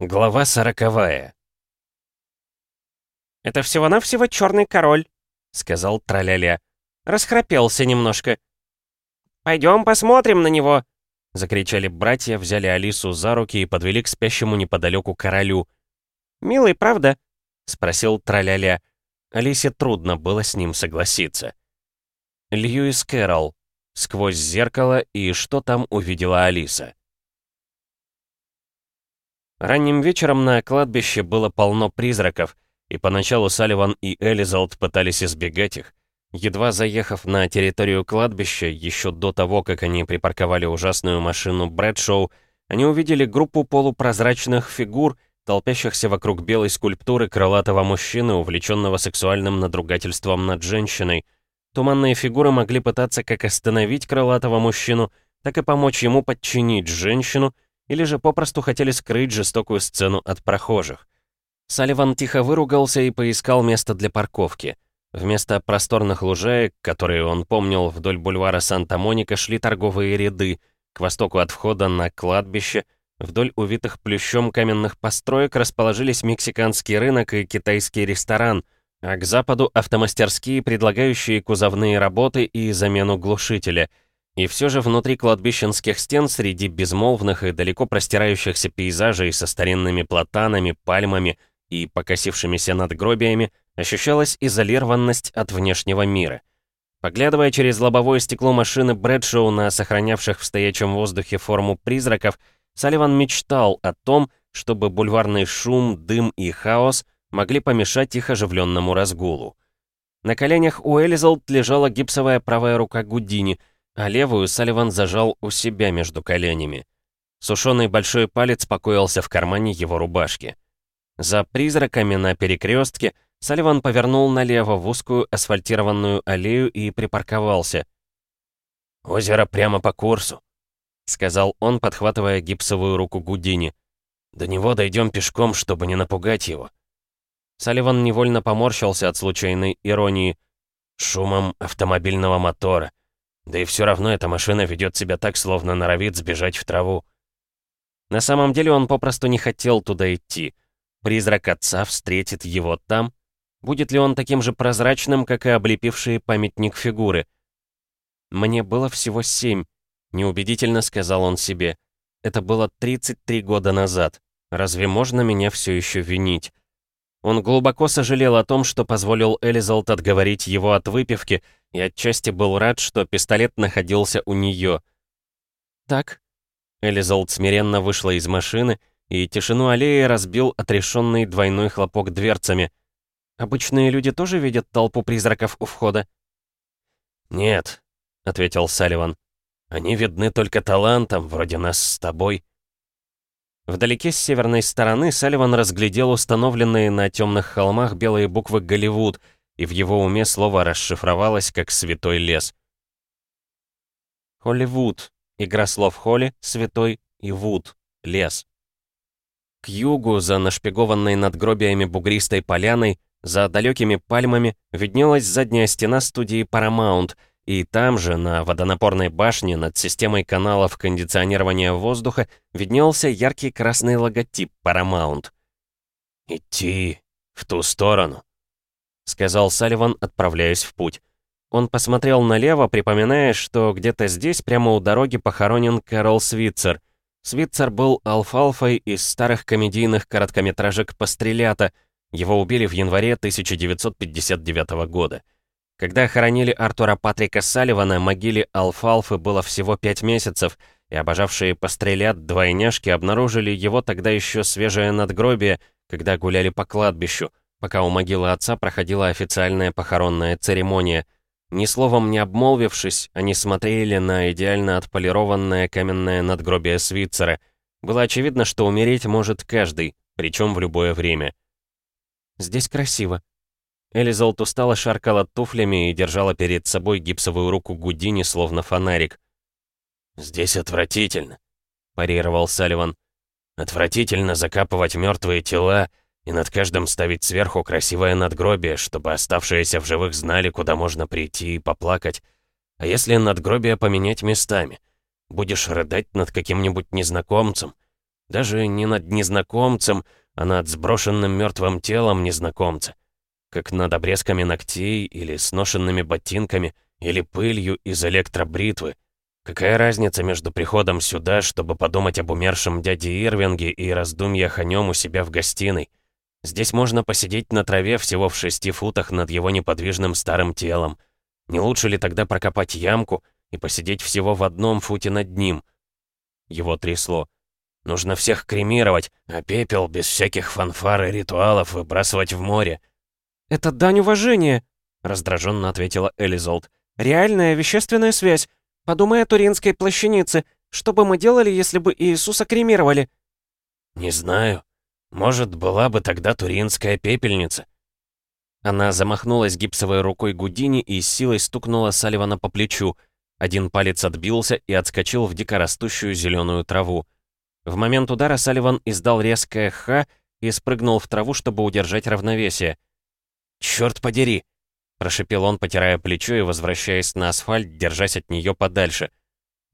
Глава сороковая. «Это всего-навсего черный король», — сказал Траляля. «Расхрапелся немножко». «Пойдем посмотрим на него», — закричали братья, взяли Алису за руки и подвели к спящему неподалеку королю. «Милый, правда?» — спросил Траляля. Алисе трудно было с ним согласиться. Льюис Кэрролл. Сквозь зеркало и что там увидела Алиса. Ранним вечером на кладбище было полно призраков, и поначалу Салливан и Элизалд пытались избегать их. Едва заехав на территорию кладбища, еще до того, как они припарковали ужасную машину Брэдшоу, они увидели группу полупрозрачных фигур, толпящихся вокруг белой скульптуры крылатого мужчины, увлеченного сексуальным надругательством над женщиной. Туманные фигуры могли пытаться как остановить крылатого мужчину, так и помочь ему подчинить женщину, или же попросту хотели скрыть жестокую сцену от прохожих. Салливан тихо выругался и поискал место для парковки. Вместо просторных лужаек, которые он помнил вдоль бульвара Санта-Моника, шли торговые ряды. К востоку от входа на кладбище, вдоль увитых плющом каменных построек расположились мексиканский рынок и китайский ресторан, а к западу — автомастерские, предлагающие кузовные работы и замену глушителя — и все же внутри кладбищенских стен, среди безмолвных и далеко простирающихся пейзажей со старинными платанами, пальмами и покосившимися надгробиями, ощущалась изолированность от внешнего мира. Поглядывая через лобовое стекло машины Брэдшоу на сохранявших в стоячем воздухе форму призраков, Салливан мечтал о том, чтобы бульварный шум, дым и хаос могли помешать их оживленному разгулу. На коленях у Элизалд лежала гипсовая правая рука Гудини — а левую Салливан зажал у себя между коленями. Сушеный большой палец покоился в кармане его рубашки. За призраками на перекрестке Салливан повернул налево в узкую асфальтированную аллею и припарковался. «Озеро прямо по курсу», — сказал он, подхватывая гипсовую руку Гудини. «До него дойдем пешком, чтобы не напугать его». Салливан невольно поморщился от случайной иронии. «Шумом автомобильного мотора». Да и все равно эта машина ведет себя так, словно норовит сбежать в траву. На самом деле он попросту не хотел туда идти. Призрак отца встретит его там. Будет ли он таким же прозрачным, как и облепившие памятник фигуры? «Мне было всего семь», — неубедительно сказал он себе. «Это было 33 года назад. Разве можно меня все еще винить?» Он глубоко сожалел о том, что позволил Элизалт отговорить его от выпивки, и отчасти был рад, что пистолет находился у нее. «Так?» Элизолд смиренно вышла из машины, и тишину аллеи разбил отрешенный двойной хлопок дверцами. «Обычные люди тоже видят толпу призраков у входа?» «Нет», — ответил Салливан. «Они видны только талантом, вроде нас с тобой». Вдалеке с северной стороны Салливан разглядел установленные на темных холмах белые буквы «Голливуд», и в его уме слово расшифровалось как «святой лес». Холливуд. Игра слов «холли» — «святой» и «вуд» — «лес». К югу, за нашпигованной надгробиями бугристой поляной, за далекими пальмами, виднелась задняя стена студии Paramount, и там же, на водонапорной башне, над системой каналов кондиционирования воздуха, виднелся яркий красный логотип Paramount. «Идти в ту сторону», — сказал Салливан, отправляясь в путь. Он посмотрел налево, припоминая, что где-то здесь, прямо у дороги, похоронен Кэрол Свитцер. Свитцер был алфалфой из старых комедийных короткометражек «Пострелята». Его убили в январе 1959 года. Когда хоронили Артура Патрика Салливана, могиле Алфалфы было всего пять месяцев, и обожавшие пострелят двойняшки обнаружили его тогда еще свежее надгробие, когда гуляли по кладбищу — пока у могилы отца проходила официальная похоронная церемония. Ни словом не обмолвившись, они смотрели на идеально отполированное каменное надгробие Свитцера. Было очевидно, что умереть может каждый, причем в любое время. «Здесь красиво». Элизолт устало шаркала туфлями и держала перед собой гипсовую руку Гудини, словно фонарик. «Здесь отвратительно», — парировал Салливан. «Отвратительно закапывать мертвые тела, и над каждым ставить сверху красивое надгробие, чтобы оставшиеся в живых знали, куда можно прийти и поплакать. А если надгробие поменять местами? Будешь рыдать над каким-нибудь незнакомцем? Даже не над незнакомцем, а над сброшенным мертвым телом незнакомца. Как над обрезками ногтей или сношенными ботинками, или пылью из электробритвы. Какая разница между приходом сюда, чтобы подумать об умершем дяде Ирвинге и раздумьях о нем у себя в гостиной? Здесь можно посидеть на траве всего в шести футах над его неподвижным старым телом. Не лучше ли тогда прокопать ямку и посидеть всего в одном футе над ним? Его трясло. Нужно всех кремировать, а пепел без всяких фанфар и ритуалов выбрасывать в море. «Это дань уважения», — раздраженно ответила Элизолд. «Реальная вещественная связь. Подумай о Туринской плащанице. Что бы мы делали, если бы Иисуса кремировали?» «Не знаю. Может, была бы тогда Туринская пепельница». Она замахнулась гипсовой рукой Гудини и с силой стукнула Салливана по плечу. Один палец отбился и отскочил в дикорастущую зеленую траву. В момент удара Салливан издал резкое «ха» и спрыгнул в траву, чтобы удержать равновесие. «Чёрт подери!» — прошипел он, потирая плечо и возвращаясь на асфальт, держась от нее подальше.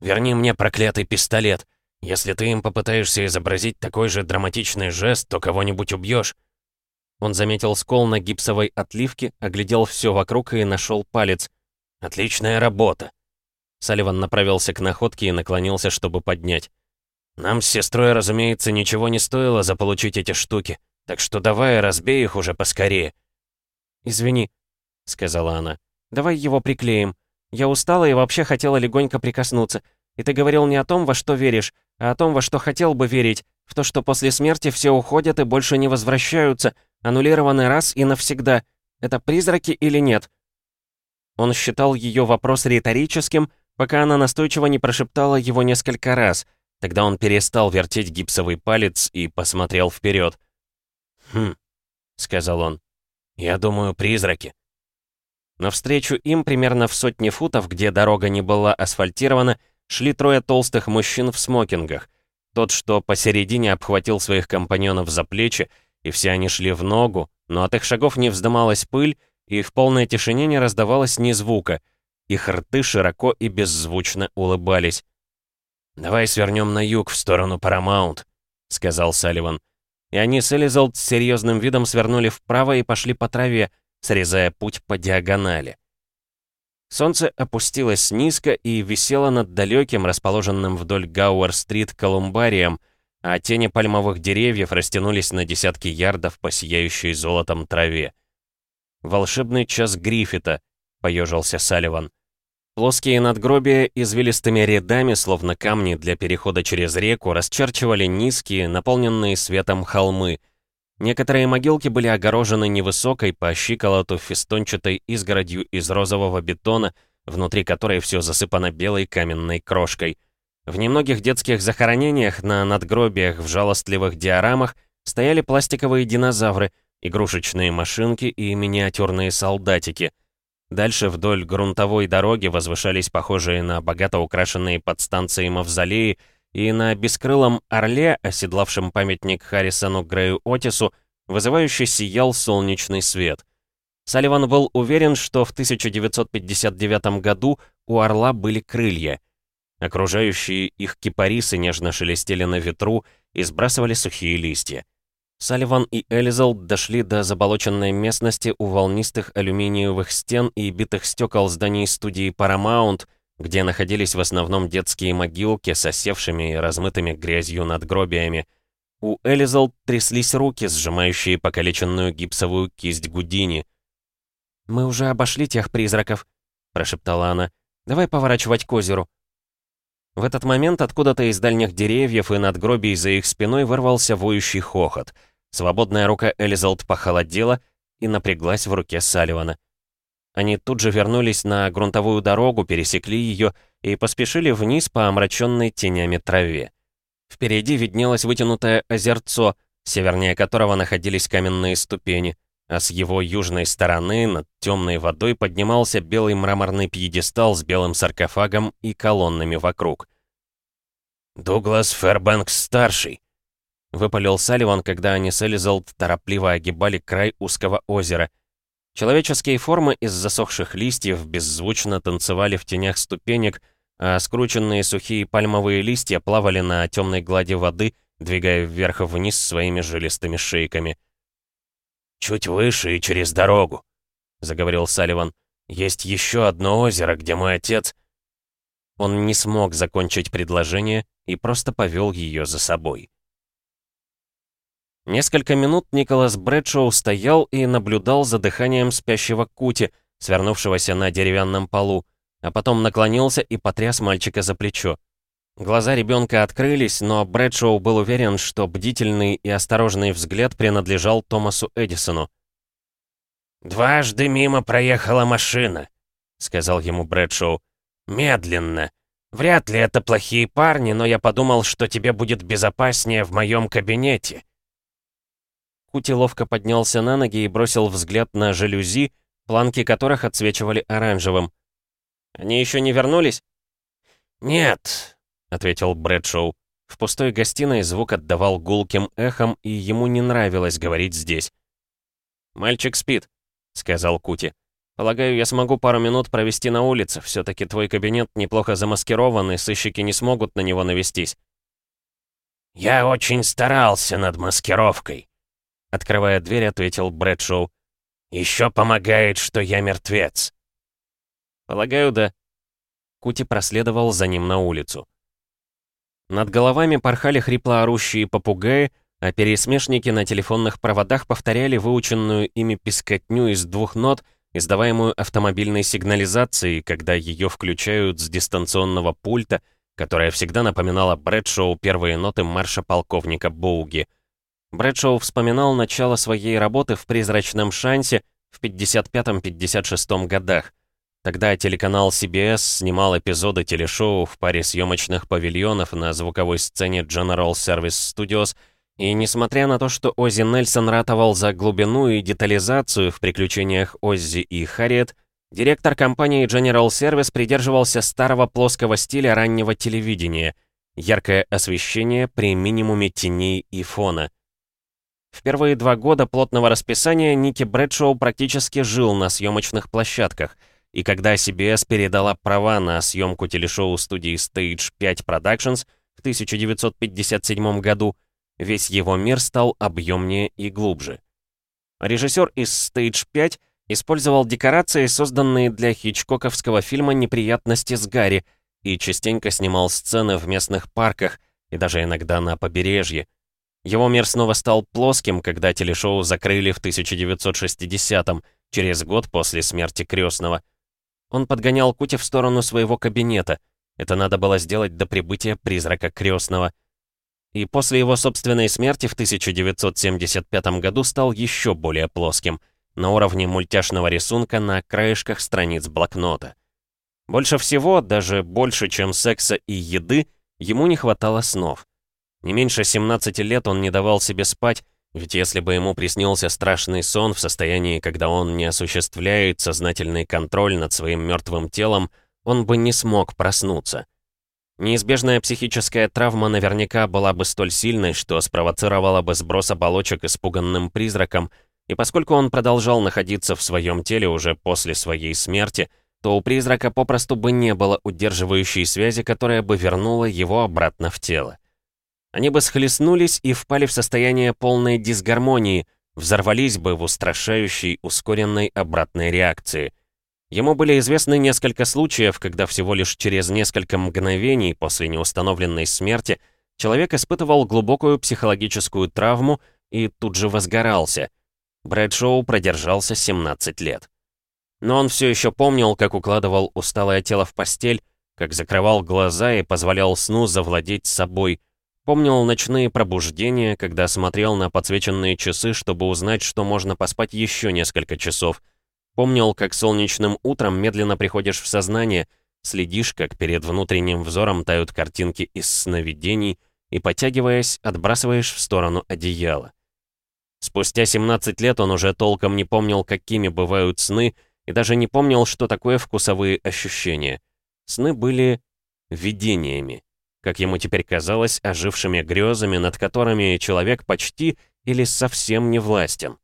«Верни мне проклятый пистолет! Если ты им попытаешься изобразить такой же драматичный жест, то кого-нибудь убьешь!» Он заметил скол на гипсовой отливке, оглядел все вокруг и нашел палец. «Отличная работа!» Салливан направился к находке и наклонился, чтобы поднять. «Нам с сестрой, разумеется, ничего не стоило заполучить эти штуки, так что давай разбей их уже поскорее». «Извини», — сказала она. «Давай его приклеим. Я устала и вообще хотела легонько прикоснуться. И ты говорил не о том, во что веришь, а о том, во что хотел бы верить, в то, что после смерти все уходят и больше не возвращаются, аннулированы раз и навсегда. Это призраки или нет?» Он считал ее вопрос риторическим, пока она настойчиво не прошептала его несколько раз — Тогда он перестал вертеть гипсовый палец и посмотрел вперед. «Хм», — сказал он, — «я думаю, призраки». Навстречу им, примерно в сотне футов, где дорога не была асфальтирована, шли трое толстых мужчин в смокингах. Тот, что посередине обхватил своих компаньонов за плечи, и все они шли в ногу, но от их шагов не вздымалась пыль, и в полной тишине не раздавалось ни звука. Их рты широко и беззвучно улыбались. «Давай свернем на юг, в сторону Парамаунт», — сказал Салливан. И они с Элизалд с серьезным видом свернули вправо и пошли по траве, срезая путь по диагонали. Солнце опустилось низко и висело над далеким, расположенным вдоль Гауэр-стрит колумбарием, а тени пальмовых деревьев растянулись на десятки ярдов по сияющей золотом траве. «Волшебный час Гриффита», — поежился Салливан. Плоские надгробия извилистыми рядами, словно камни для перехода через реку, расчерчивали низкие, наполненные светом холмы. Некоторые могилки были огорожены невысокой по щиколоту фестончатой изгородью из розового бетона, внутри которой все засыпано белой каменной крошкой. В немногих детских захоронениях на надгробиях в жалостливых диорамах стояли пластиковые динозавры, игрушечные машинки и миниатюрные солдатики — Дальше вдоль грунтовой дороги возвышались похожие на богато украшенные подстанции мавзолеи, и на бескрылом орле, оседлавшем памятник Харрисону Грею Отису, вызывающе сиял солнечный свет. Салливан был уверен, что в 1959 году у орла были крылья. Окружающие их кипарисы нежно шелестели на ветру и сбрасывали сухие листья. Салливан и Элизал дошли до заболоченной местности у волнистых алюминиевых стен и битых стекол зданий студии Paramount, где находились в основном детские могилки с осевшими и размытыми грязью надгробиями. У Элизал тряслись руки, сжимающие покалеченную гипсовую кисть Гудини. «Мы уже обошли тех призраков», — прошептала она. «Давай поворачивать к озеру». В этот момент откуда-то из дальних деревьев и надгробий за их спиной вырвался воющий хохот — Свободная рука Элизалд похолодела и напряглась в руке Салливана. Они тут же вернулись на грунтовую дорогу, пересекли ее и поспешили вниз по омраченной тенями траве. Впереди виднелось вытянутое озерцо, севернее которого находились каменные ступени, а с его южной стороны над темной водой поднимался белый мраморный пьедестал с белым саркофагом и колоннами вокруг. «Дуглас Фэрбэнкс-старший», — выпалил Салливан, когда они с Элизалд торопливо огибали край узкого озера. Человеческие формы из засохших листьев беззвучно танцевали в тенях ступенек, а скрученные сухие пальмовые листья плавали на темной глади воды двигая вверх и вниз своими жилистыми шейками. «Чуть выше и через дорогу», — заговорил Салливан. «Есть еще одно озеро, где мой отец...» Он не смог закончить предложение и просто повел ее за собой. Несколько минут Николас Брэдшоу стоял и наблюдал за дыханием спящего Кути, свернувшегося на деревянном полу, а потом наклонился и потряс мальчика за плечо. Глаза ребенка открылись, но Брэдшоу был уверен, что бдительный и осторожный взгляд принадлежал Томасу Эдисону. «Дважды мимо проехала машина», — сказал ему Брэдшоу. «Медленно. Вряд ли это плохие парни, но я подумал, что тебе будет безопаснее в моем кабинете». Кути ловко поднялся на ноги и бросил взгляд на жалюзи, планки которых отсвечивали оранжевым. «Они еще не вернулись?» «Нет», — ответил Брэдшоу. В пустой гостиной звук отдавал гулким эхом, и ему не нравилось говорить здесь. «Мальчик спит», — сказал Кути. «Полагаю, я смогу пару минут провести на улице. все таки твой кабинет неплохо замаскирован, и сыщики не смогут на него навестись». «Я очень старался над маскировкой», — открывая дверь, ответил Брэдшоу. «Еще помогает, что я мертвец». «Полагаю, да». Кути проследовал за ним на улицу. Над головами порхали хрипло орущие попугаи, а пересмешники на телефонных проводах повторяли выученную ими пескотню из двух нот, издаваемую автомобильной сигнализацией, когда ее включают с дистанционного пульта, которая всегда напоминала Брэдшоу первые ноты марша полковника Боуги. Брэдшоу вспоминал начало своей работы в «Призрачном шансе» в 55-56 годах. Тогда телеканал CBS снимал эпизоды телешоу в паре съемочных павильонов на звуковой сцене General Service Studios, и несмотря на то, что Оззи Нельсон ратовал за глубину и детализацию в приключениях Оззи и Харриет, директор компании General Service придерживался старого плоского стиля раннего телевидения, яркое освещение при минимуме теней и фона. В первые два года плотного расписания Ники Брэдшоу практически жил на съемочных площадках — и когда CBS передала права на съемку телешоу студии Stage 5 Productions в 1957 году, весь его мир стал объемнее и глубже. Режиссер из Stage 5 использовал декорации, созданные для хичкоковского фильма «Неприятности с Гарри», и частенько снимал сцены в местных парках и даже иногда на побережье. Его мир снова стал плоским, когда телешоу закрыли в 1960-м, через год после смерти крестного. Он подгонял Кути в сторону своего кабинета. Это надо было сделать до прибытия призрака крестного. И после его собственной смерти в 1975 году стал еще более плоским, на уровне мультяшного рисунка на краешках страниц блокнота. Больше всего, даже больше, чем секса и еды, ему не хватало снов. Не меньше 17 лет он не давал себе спать, ведь если бы ему приснился страшный сон в состоянии, когда он не осуществляет сознательный контроль над своим мертвым телом, он бы не смог проснуться. Неизбежная психическая травма наверняка была бы столь сильной, что спровоцировала бы сброс оболочек испуганным призраком, и поскольку он продолжал находиться в своем теле уже после своей смерти, то у призрака попросту бы не было удерживающей связи, которая бы вернула его обратно в тело. Они бы схлестнулись и впали в состояние полной дисгармонии, взорвались бы в устрашающей, ускоренной обратной реакции. Ему были известны несколько случаев, когда всего лишь через несколько мгновений после неустановленной смерти человек испытывал глубокую психологическую травму и тут же возгорался. Брэдшоу продержался 17 лет. Но он все еще помнил, как укладывал усталое тело в постель, как закрывал глаза и позволял сну завладеть собой – Помнил ночные пробуждения, когда смотрел на подсвеченные часы, чтобы узнать, что можно поспать еще несколько часов. Помнил, как солнечным утром медленно приходишь в сознание, следишь, как перед внутренним взором тают картинки из сновидений и, потягиваясь, отбрасываешь в сторону одеяла. Спустя 17 лет он уже толком не помнил, какими бывают сны, и даже не помнил, что такое вкусовые ощущения. Сны были видениями как ему теперь казалось, ожившими грезами, над которыми человек почти или совсем не властен.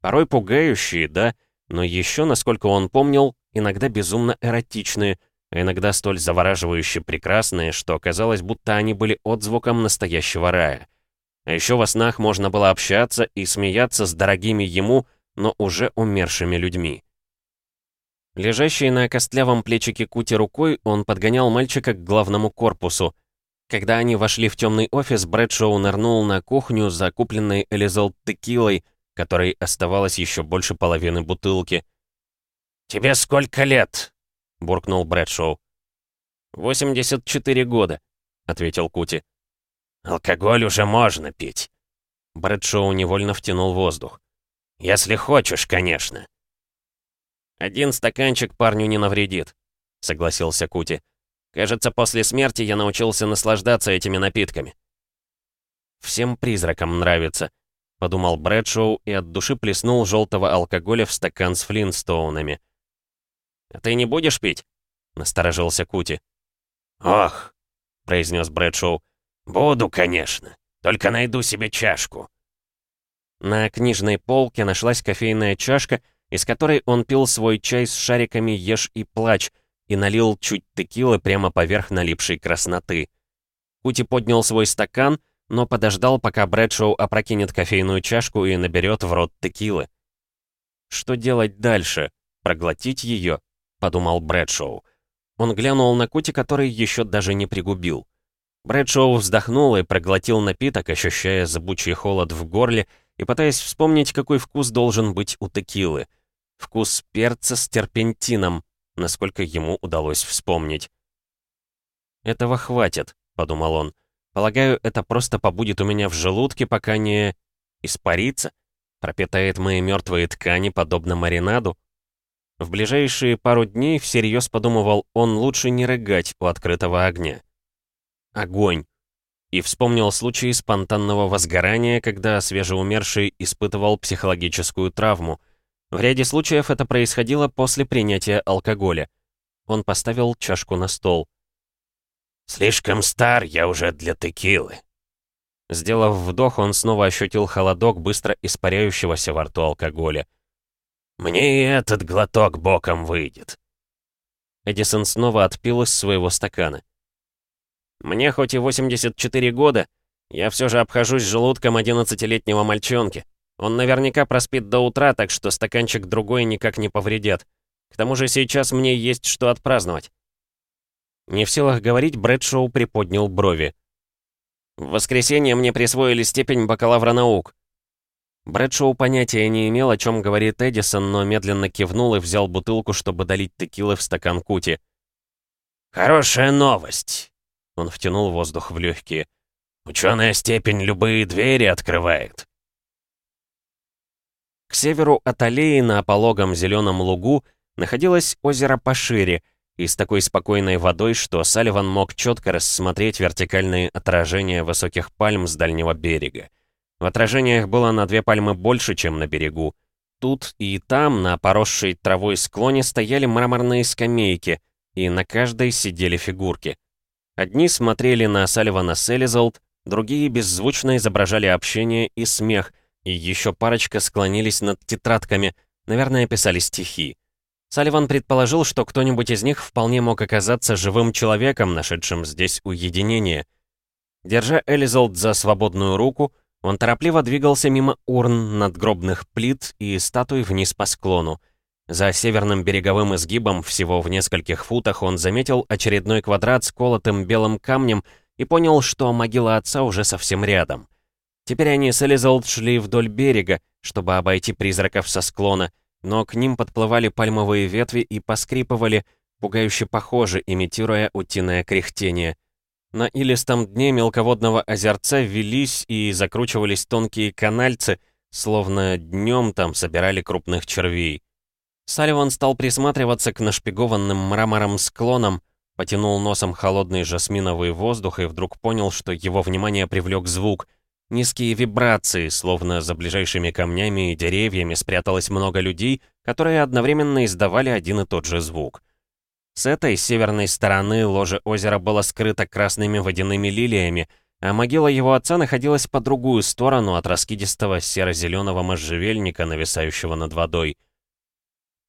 Порой пугающие, да, но еще, насколько он помнил, иногда безумно эротичные, а иногда столь завораживающе прекрасные, что казалось, будто они были отзвуком настоящего рая. А еще во снах можно было общаться и смеяться с дорогими ему, но уже умершими людьми. Лежащий на костлявом плечике Кути рукой, он подгонял мальчика к главному корпусу. Когда они вошли в темный офис, Брэдшоу нырнул на кухню за купленной Элизол текилой, которой оставалось еще больше половины бутылки. «Тебе сколько лет?» — буркнул Брэдшоу. «84 года», — ответил Кути. «Алкоголь уже можно пить». Брэдшоу невольно втянул воздух. «Если хочешь, конечно». «Один стаканчик парню не навредит», — согласился Кути. «Кажется, после смерти я научился наслаждаться этими напитками». «Всем призракам нравится», — подумал Брэдшоу и от души плеснул желтого алкоголя в стакан с флинстоунами. «А ты не будешь пить?» — насторожился Кути. «Ох», — произнес Брэдшоу, — «буду, конечно. Только найду себе чашку». На книжной полке нашлась кофейная чашка, из которой он пил свой чай с шариками «Ешь и плачь» и налил чуть текилы прямо поверх налипшей красноты. Кути поднял свой стакан, но подождал, пока Брэдшоу опрокинет кофейную чашку и наберет в рот текилы. «Что делать дальше? Проглотить ее?» — подумал Брэдшоу. Он глянул на Кути, который еще даже не пригубил. Брэдшоу вздохнул и проглотил напиток, ощущая зыбучий холод в горле и пытаясь вспомнить, какой вкус должен быть у текилы. Вкус перца с терпентином, насколько ему удалось вспомнить. «Этого хватит», — подумал он. «Полагаю, это просто побудет у меня в желудке, пока не... испарится? Пропитает мои мертвые ткани, подобно маринаду?» В ближайшие пару дней всерьез подумывал он лучше не рыгать у открытого огня. Огонь. И вспомнил случай спонтанного возгорания, когда свежеумерший испытывал психологическую травму. В ряде случаев это происходило после принятия алкоголя. Он поставил чашку на стол. «Слишком стар я уже для текилы». Сделав вдох, он снова ощутил холодок быстро испаряющегося во рту алкоголя. Мне и этот глоток боком выйдет. Эдисон снова отпил из своего стакана. Мне хоть и 84 года, я все же обхожусь желудком 11-летнего мальчонки. Он наверняка проспит до утра, так что стаканчик другой никак не повредят. К тому же сейчас мне есть что отпраздновать. Не в силах говорить, Брэдшоу приподнял брови. В воскресенье мне присвоили степень бакалавра наук. Брэдшоу понятия не имел, о чем говорит Эдисон, но медленно кивнул и взял бутылку, чтобы долить текилы в стакан Кути. «Хорошая новость!» Он втянул воздух в легкие. «Ученая степень любые двери открывает!» Северу от аллеи на пологом зеленом лугу находилось озеро пошире и с такой спокойной водой, что Салливан мог четко рассмотреть вертикальные отражения высоких пальм с дальнего берега. В отражениях было на две пальмы больше, чем на берегу. Тут и там, на поросшей травой склоне, стояли мраморные скамейки, и на каждой сидели фигурки. Одни смотрели на Салливана Селизолд, другие беззвучно изображали общение и смех, и еще парочка склонились над тетрадками, наверное, писали стихи. Салливан предположил, что кто-нибудь из них вполне мог оказаться живым человеком, нашедшим здесь уединение. Держа Элизолд за свободную руку, он торопливо двигался мимо урн, надгробных плит и статуй вниз по склону. За северным береговым изгибом, всего в нескольких футах, он заметил очередной квадрат с колотым белым камнем и понял, что могила отца уже совсем рядом. Теперь они с Элизалд шли вдоль берега, чтобы обойти призраков со склона, но к ним подплывали пальмовые ветви и поскрипывали, пугающе похоже, имитируя утиное кряхтение. На илистом дне мелководного озерца велись и закручивались тонкие канальцы, словно днем там собирали крупных червей. Салливан стал присматриваться к нашпигованным мрамором склонам, потянул носом холодный жасминовый воздух и вдруг понял, что его внимание привлек звук. Низкие вибрации, словно за ближайшими камнями и деревьями спряталось много людей, которые одновременно издавали один и тот же звук. С этой северной стороны ложе озера было скрыто красными водяными лилиями, а могила его отца находилась по другую сторону от раскидистого серо-зеленого можжевельника, нависающего над водой.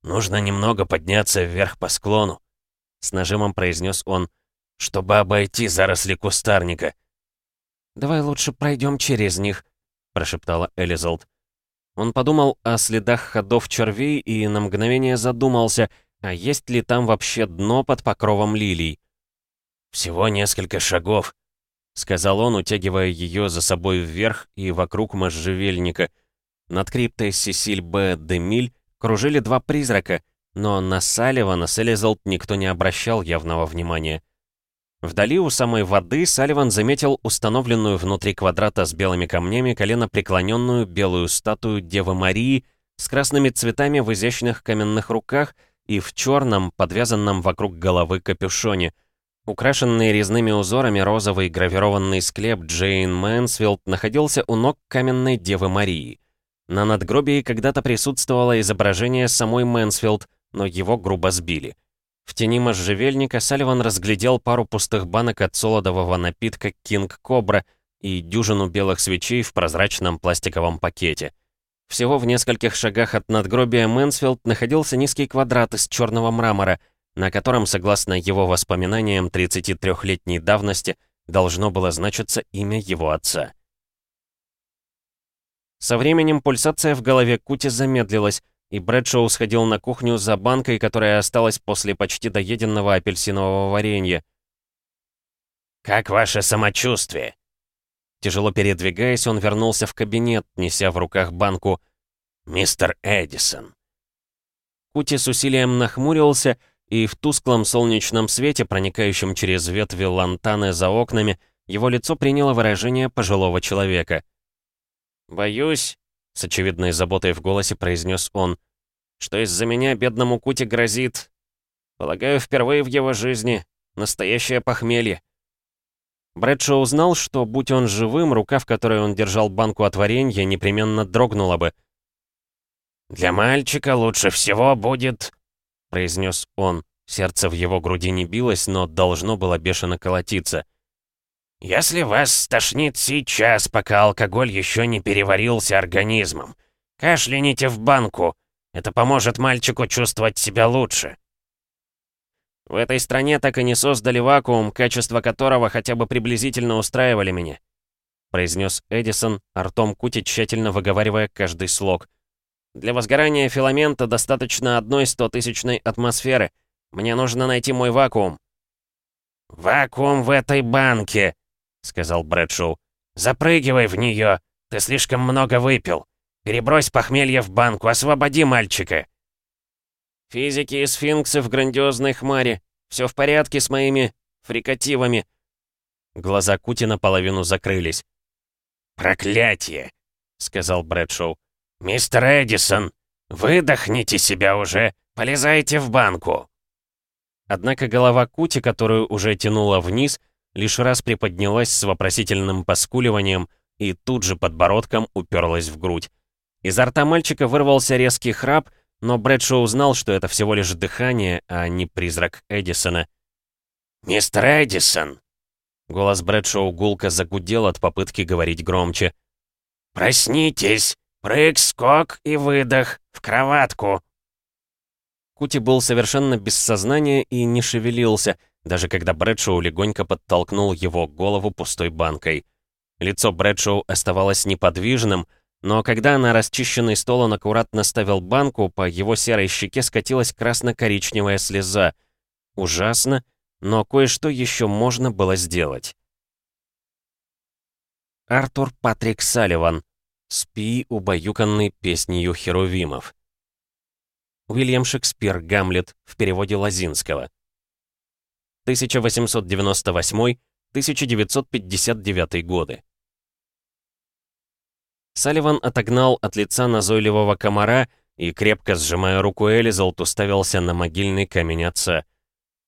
«Нужно немного подняться вверх по склону», — с нажимом произнес он, — «чтобы обойти заросли кустарника». «Давай лучше пройдем через них», — прошептала Элизалд. Он подумал о следах ходов червей и на мгновение задумался, а есть ли там вообще дно под покровом лилий. «Всего несколько шагов», — сказал он, утягивая ее за собой вверх и вокруг можжевельника. Над криптой Сесиль Б. Демиль кружили два призрака, но на Салливана с Элизалд никто не обращал явного внимания. Вдали у самой воды Салливан заметил установленную внутри квадрата с белыми камнями коленопреклоненную белую статую Девы Марии с красными цветами в изящных каменных руках и в черном, подвязанном вокруг головы капюшоне. Украшенный резными узорами розовый гравированный склеп Джейн Мэнсфилд находился у ног каменной Девы Марии. На надгробии когда-то присутствовало изображение самой Мэнсфилд, но его грубо сбили. В тени можжевельника Салливан разглядел пару пустых банок от солодового напитка «Кинг Кобра» и дюжину белых свечей в прозрачном пластиковом пакете. Всего в нескольких шагах от надгробия Мэнсфилд находился низкий квадрат из черного мрамора, на котором, согласно его воспоминаниям 33-летней давности, должно было значиться имя его отца. Со временем пульсация в голове Кути замедлилась, и Брэдшоу сходил на кухню за банкой, которая осталась после почти доеденного апельсинового варенья. «Как ваше самочувствие?» Тяжело передвигаясь, он вернулся в кабинет, неся в руках банку «Мистер Эдисон». Кути с усилием нахмурился, и в тусклом солнечном свете, проникающем через ветви лантаны за окнами, его лицо приняло выражение пожилого человека. «Боюсь», — с очевидной заботой в голосе произнес он, «что из-за меня бедному Кути грозит. Полагаю, впервые в его жизни настоящее похмелье». Брэдшоу узнал, что, будь он живым, рука, в которой он держал банку от варенья, непременно дрогнула бы. «Для мальчика лучше всего будет...» — произнес он. Сердце в его груди не билось, но должно было бешено колотиться. «Если вас стошнит сейчас, пока алкоголь еще не переварился организмом, кашляните в банку. Это поможет мальчику чувствовать себя лучше». В этой стране так и не создали вакуум, качество которого хотя бы приблизительно устраивали меня», произнес Эдисон, ртом Кути тщательно выговаривая каждый слог. «Для возгорания филамента достаточно одной стотысячной атмосферы. Мне нужно найти мой вакуум». «Вакуум в этой банке», — сказал Брэдшоу. «Запрыгивай в нее. Ты слишком много выпил. Перебрось похмелье в банку, освободи мальчика». Физики и сфинксы в грандиозной хмаре. Все в порядке с моими фрикативами. Глаза Кути наполовину закрылись. «Проклятие!» — сказал Брэдшоу. «Мистер Эдисон, выдохните себя уже, полезайте в банку!» Однако голова Кути, которую уже тянула вниз, лишь раз приподнялась с вопросительным поскуливанием и тут же подбородком уперлась в грудь. Изо рта мальчика вырвался резкий храп, но Брэдшоу узнал, что это всего лишь дыхание, а не призрак Эдисона. «Мистер Эдисон!» Голос Брэдшоу гулко загудел от попытки говорить громче. «Проснитесь! Прыг, скок и выдох! В кроватку!» Кути был совершенно без сознания и не шевелился, даже когда Брэдшоу легонько подтолкнул его голову пустой банкой. Лицо Брэдшоу оставалось неподвижным, но когда на расчищенный стол он аккуратно ставил банку, по его серой щеке скатилась красно-коричневая слеза. Ужасно, но кое-что еще можно было сделать. Артур Патрик Салливан. «Спи, убаюканный песнью херувимов». Уильям Шекспир, Гамлет, в переводе Лазинского. 1898-1959 годы. Салливан отогнал от лица назойливого комара и, крепко сжимая руку Элизалт, уставился на могильный камень отца.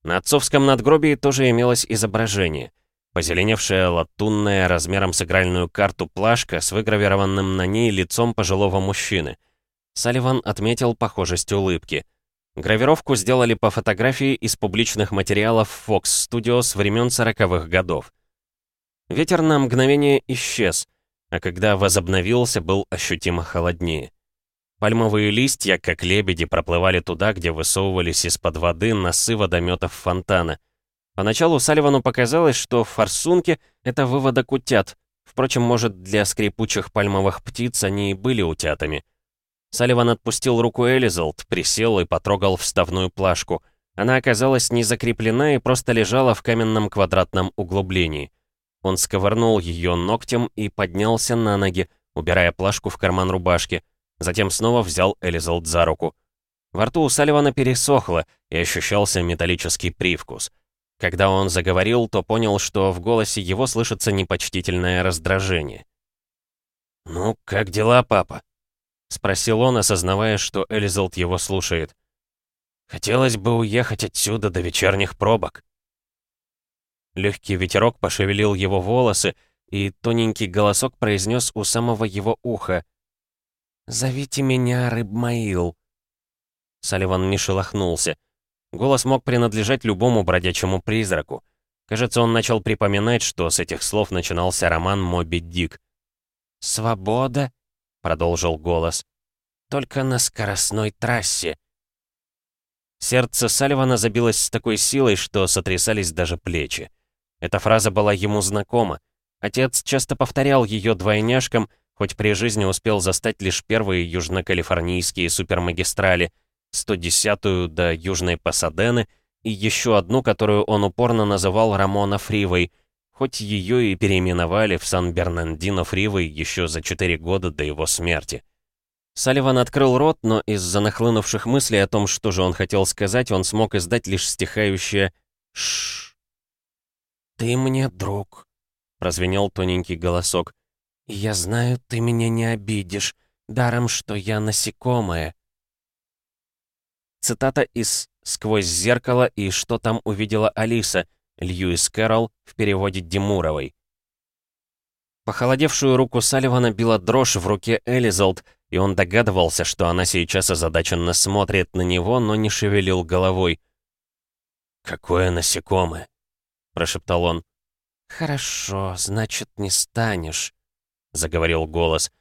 На отцовском надгробии тоже имелось изображение. Позеленевшая латунная размером с игральную карту плашка с выгравированным на ней лицом пожилого мужчины. Салливан отметил похожесть улыбки. Гравировку сделали по фотографии из публичных материалов Fox Studios времен 40-х годов. Ветер на мгновение исчез — а когда возобновился, был ощутимо холоднее. Пальмовые листья, как лебеди, проплывали туда, где высовывались из-под воды носы водометов фонтана. Поначалу Салливану показалось, что в форсунке — это выводок утят. Впрочем, может, для скрипучих пальмовых птиц они и были утятами. Салливан отпустил руку Элизалд, присел и потрогал вставную плашку. Она оказалась не закреплена и просто лежала в каменном квадратном углублении. Он сковырнул ее ногтем и поднялся на ноги, убирая плашку в карман рубашки. Затем снова взял Элизалд за руку. Во рту у Салливана пересохло, и ощущался металлический привкус. Когда он заговорил, то понял, что в голосе его слышится непочтительное раздражение. «Ну, как дела, папа?» — спросил он, осознавая, что Элизалд его слушает. «Хотелось бы уехать отсюда до вечерних пробок». Легкий ветерок пошевелил его волосы, и тоненький голосок произнес у самого его уха. «Зовите меня Рыбмаил». Салливан не шелохнулся. Голос мог принадлежать любому бродячему призраку. Кажется, он начал припоминать, что с этих слов начинался роман «Моби Дик». «Свобода», — продолжил голос, — «только на скоростной трассе». Сердце Салливана забилось с такой силой, что сотрясались даже плечи. Эта фраза была ему знакома. Отец часто повторял ее двойняшкам, хоть при жизни успел застать лишь первые южнокалифорнийские супермагистрали — 110-ю до Южной Пасадены и еще одну, которую он упорно называл Рамона Фривой, хоть ее и переименовали в Сан-Бернандино Фривой еще за 4 года до его смерти. Салливан открыл рот, но из-за нахлынувших мыслей о том, что же он хотел сказать, он смог издать лишь стихающее «Шшш». «Ты мне друг», — прозвенел тоненький голосок. «Я знаю, ты меня не обидишь, даром, что я насекомое». Цитата из «Сквозь зеркало» и «Что там увидела Алиса» Льюис Кэрролл в переводе Димуровой. Похолодевшую руку Салливана била дрожь в руке Элизалд, и он догадывался, что она сейчас озадаченно смотрит на него, но не шевелил головой. «Какое насекомое!» — прошептал он. «Хорошо, значит, не станешь», — заговорил голос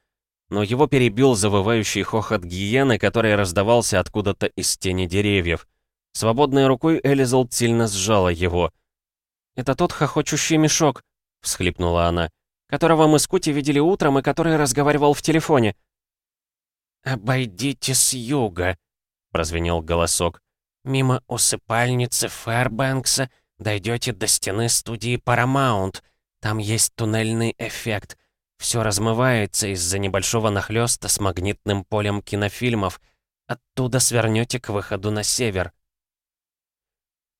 но его перебил завывающий хохот гиены, который раздавался откуда-то из тени деревьев. Свободной рукой Элизалд сильно сжала его. «Это тот хохочущий мешок», — всхлипнула она, «которого мы с Кути видели утром и который разговаривал в телефоне». «Обойдите с юга», — прозвенел голосок. «Мимо усыпальницы Фэрбэнкса дойдете до стены студии Paramount. Там есть туннельный эффект. Все размывается из-за небольшого нахлёста с магнитным полем кинофильмов. Оттуда свернете к выходу на север.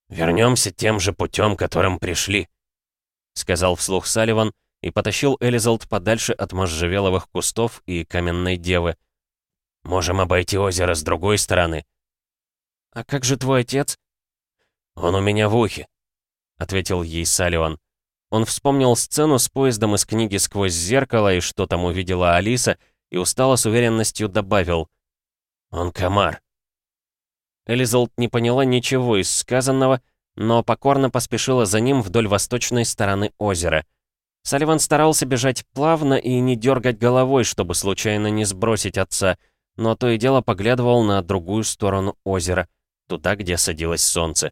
Вернемся тем же путем, которым пришли», — сказал вслух Салливан и потащил Элизалд подальше от можжевеловых кустов и каменной девы. «Можем обойти озеро с другой стороны». «А как же твой отец?» «Он у меня в ухе», — ответил ей Салливан. Он вспомнил сцену с поездом из книги «Сквозь зеркало» и что там увидела Алиса, и устало с уверенностью добавил «Он комар». Элизалд не поняла ничего из сказанного, но покорно поспешила за ним вдоль восточной стороны озера. Салливан старался бежать плавно и не дергать головой, чтобы случайно не сбросить отца, но то и дело поглядывал на другую сторону озера, туда, где садилось солнце.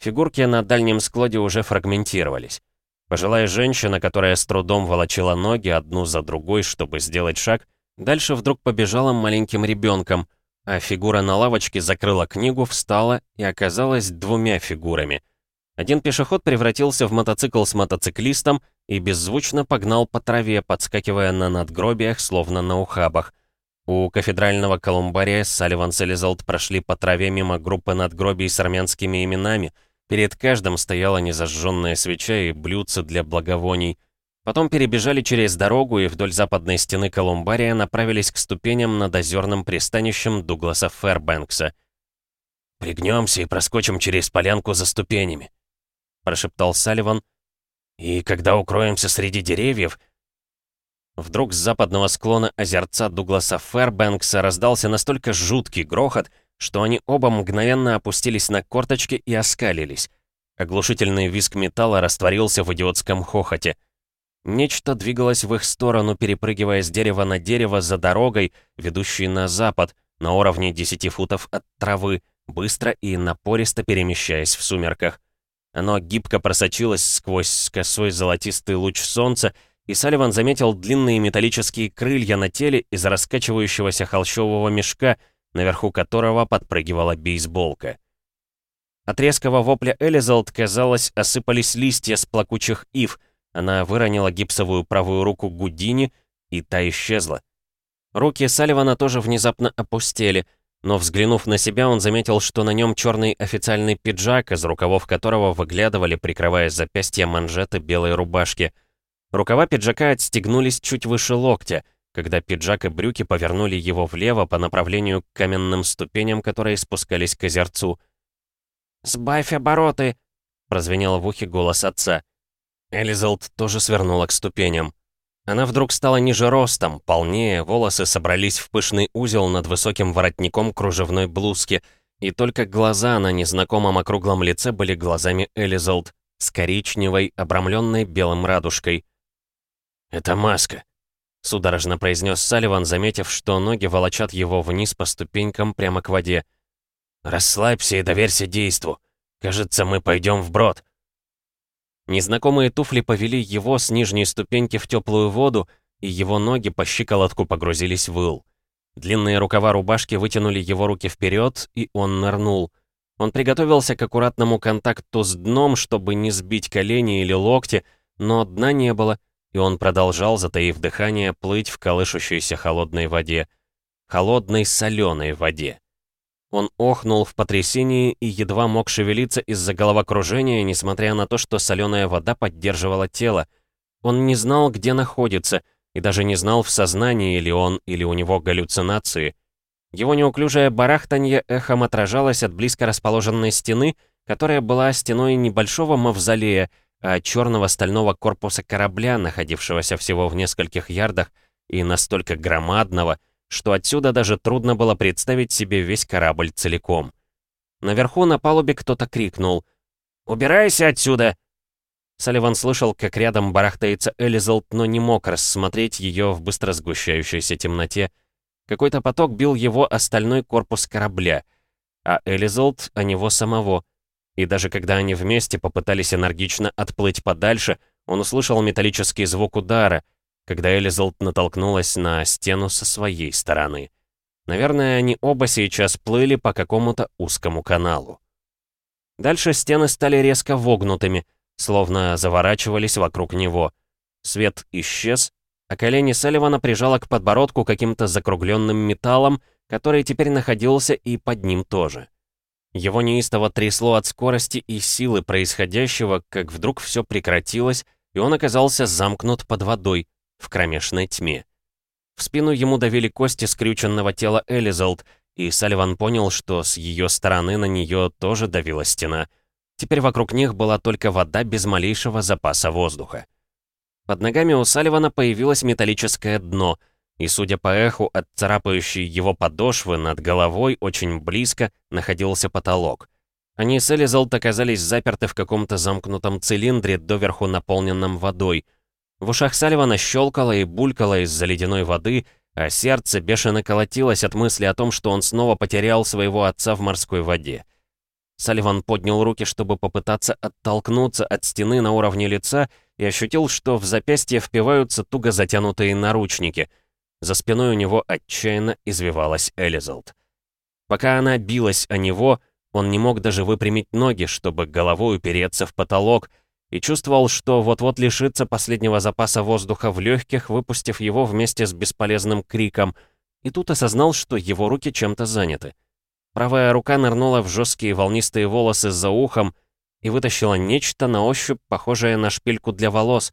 Фигурки на дальнем складе уже фрагментировались. Пожилая женщина, которая с трудом волочила ноги одну за другой, чтобы сделать шаг, дальше вдруг побежала маленьким ребенком, а фигура на лавочке закрыла книгу, встала и оказалась двумя фигурами. Один пешеход превратился в мотоцикл с мотоциклистом и беззвучно погнал по траве, подскакивая на надгробиях, словно на ухабах. У кафедрального колумбария Салливан Селизалд прошли по траве мимо группы надгробий с армянскими именами — Перед каждым стояла незажженная свеча и блюдце для благовоний. Потом перебежали через дорогу и вдоль западной стены Колумбария направились к ступеням над озерным пристанищем Дугласа Фэрбэнкса. «Пригнемся и проскочим через полянку за ступенями», — прошептал Салливан. «И когда укроемся среди деревьев...» Вдруг с западного склона озерца Дугласа Фэрбэнкса раздался настолько жуткий грохот, что они оба мгновенно опустились на корточки и оскалились. Оглушительный визг металла растворился в идиотском хохоте. Нечто двигалось в их сторону, перепрыгивая с дерева на дерево за дорогой, ведущей на запад, на уровне 10 футов от травы, быстро и напористо перемещаясь в сумерках. Оно гибко просочилось сквозь косой золотистый луч солнца и Салливан заметил длинные металлические крылья на теле из раскачивающегося холщового мешка, наверху которого подпрыгивала бейсболка. От резкого вопля Элизалд, казалось, осыпались листья с плакучих ив. Она выронила гипсовую правую руку Гудини, и та исчезла. Руки Салливана тоже внезапно опустели, но взглянув на себя, он заметил, что на нем черный официальный пиджак, из рукавов которого выглядывали, прикрывая запястья манжеты белой рубашки. Рукава пиджака отстегнулись чуть выше локтя, когда пиджак и брюки повернули его влево по направлению к каменным ступеням, которые спускались к озерцу. «Сбавь обороты!» — прозвенел в ухе голос отца. Элизалд тоже свернула к ступеням. Она вдруг стала ниже ростом, полнее, волосы собрались в пышный узел над высоким воротником кружевной блузки, и только глаза на незнакомом округлом лице были глазами Элизалд, с коричневой, обрамленной белым радужкой. «Это маска», — судорожно произнес Салливан, заметив, что ноги волочат его вниз по ступенькам прямо к воде. «Расслабься и доверься действу. Кажется, мы пойдем вброд». Незнакомые туфли повели его с нижней ступеньки в теплую воду, и его ноги по щиколотку погрузились в ил. Длинные рукава рубашки вытянули его руки вперед, и он нырнул. Он приготовился к аккуратному контакту с дном, чтобы не сбить колени или локти, но дна не было, и он продолжал, затаив дыхание, плыть в колышущейся холодной воде. Холодной соленой воде. Он охнул в потрясении и едва мог шевелиться из-за головокружения, несмотря на то, что соленая вода поддерживала тело. Он не знал, где находится, и даже не знал, в сознании ли он или у него галлюцинации. Его неуклюжее барахтанье эхом отражалось от близко расположенной стены, которая была стеной небольшого мавзолея, а черного стального корпуса корабля, находившегося всего в нескольких ярдах, и настолько громадного, что отсюда даже трудно было представить себе весь корабль целиком. Наверху на палубе кто-то крикнул «Убирайся отсюда!» Салливан слышал, как рядом барахтается Элизалт, но не мог рассмотреть ее в быстро сгущающейся темноте. Какой-то поток бил его остальной корпус корабля, а Элизалт — о него самого. И даже когда они вместе попытались энергично отплыть подальше, он услышал металлический звук удара — когда Элизалт натолкнулась на стену со своей стороны. Наверное, они оба сейчас плыли по какому-то узкому каналу. Дальше стены стали резко вогнутыми, словно заворачивались вокруг него. Свет исчез, а колени Салливана прижало к подбородку каким-то закругленным металлом, который теперь находился и под ним тоже. Его неистово трясло от скорости и силы происходящего, как вдруг все прекратилось, и он оказался замкнут под водой, в кромешной тьме. В спину ему давили кости скрюченного тела Элизалд, и Салливан понял, что с ее стороны на нее тоже давила стена. Теперь вокруг них была только вода без малейшего запаса воздуха. Под ногами у Салливана появилось металлическое дно, и, судя по эху, от царапающей его подошвы над головой очень близко находился потолок. Они с Элизалд оказались заперты в каком-то замкнутом цилиндре, доверху наполненном водой — в ушах Салливана щелкало и булькало из-за ледяной воды, а сердце бешено колотилось от мысли о том, что он снова потерял своего отца в морской воде. Салливан поднял руки, чтобы попытаться оттолкнуться от стены на уровне лица и ощутил, что в запястье впиваются туго затянутые наручники. За спиной у него отчаянно извивалась Элизалд. Пока она билась о него, он не мог даже выпрямить ноги, чтобы головой упереться в потолок, и чувствовал, что вот-вот лишится последнего запаса воздуха в легких, выпустив его вместе с бесполезным криком, и тут осознал, что его руки чем-то заняты. Правая рука нырнула в жесткие волнистые волосы за ухом и вытащила нечто на ощупь, похожее на шпильку для волос.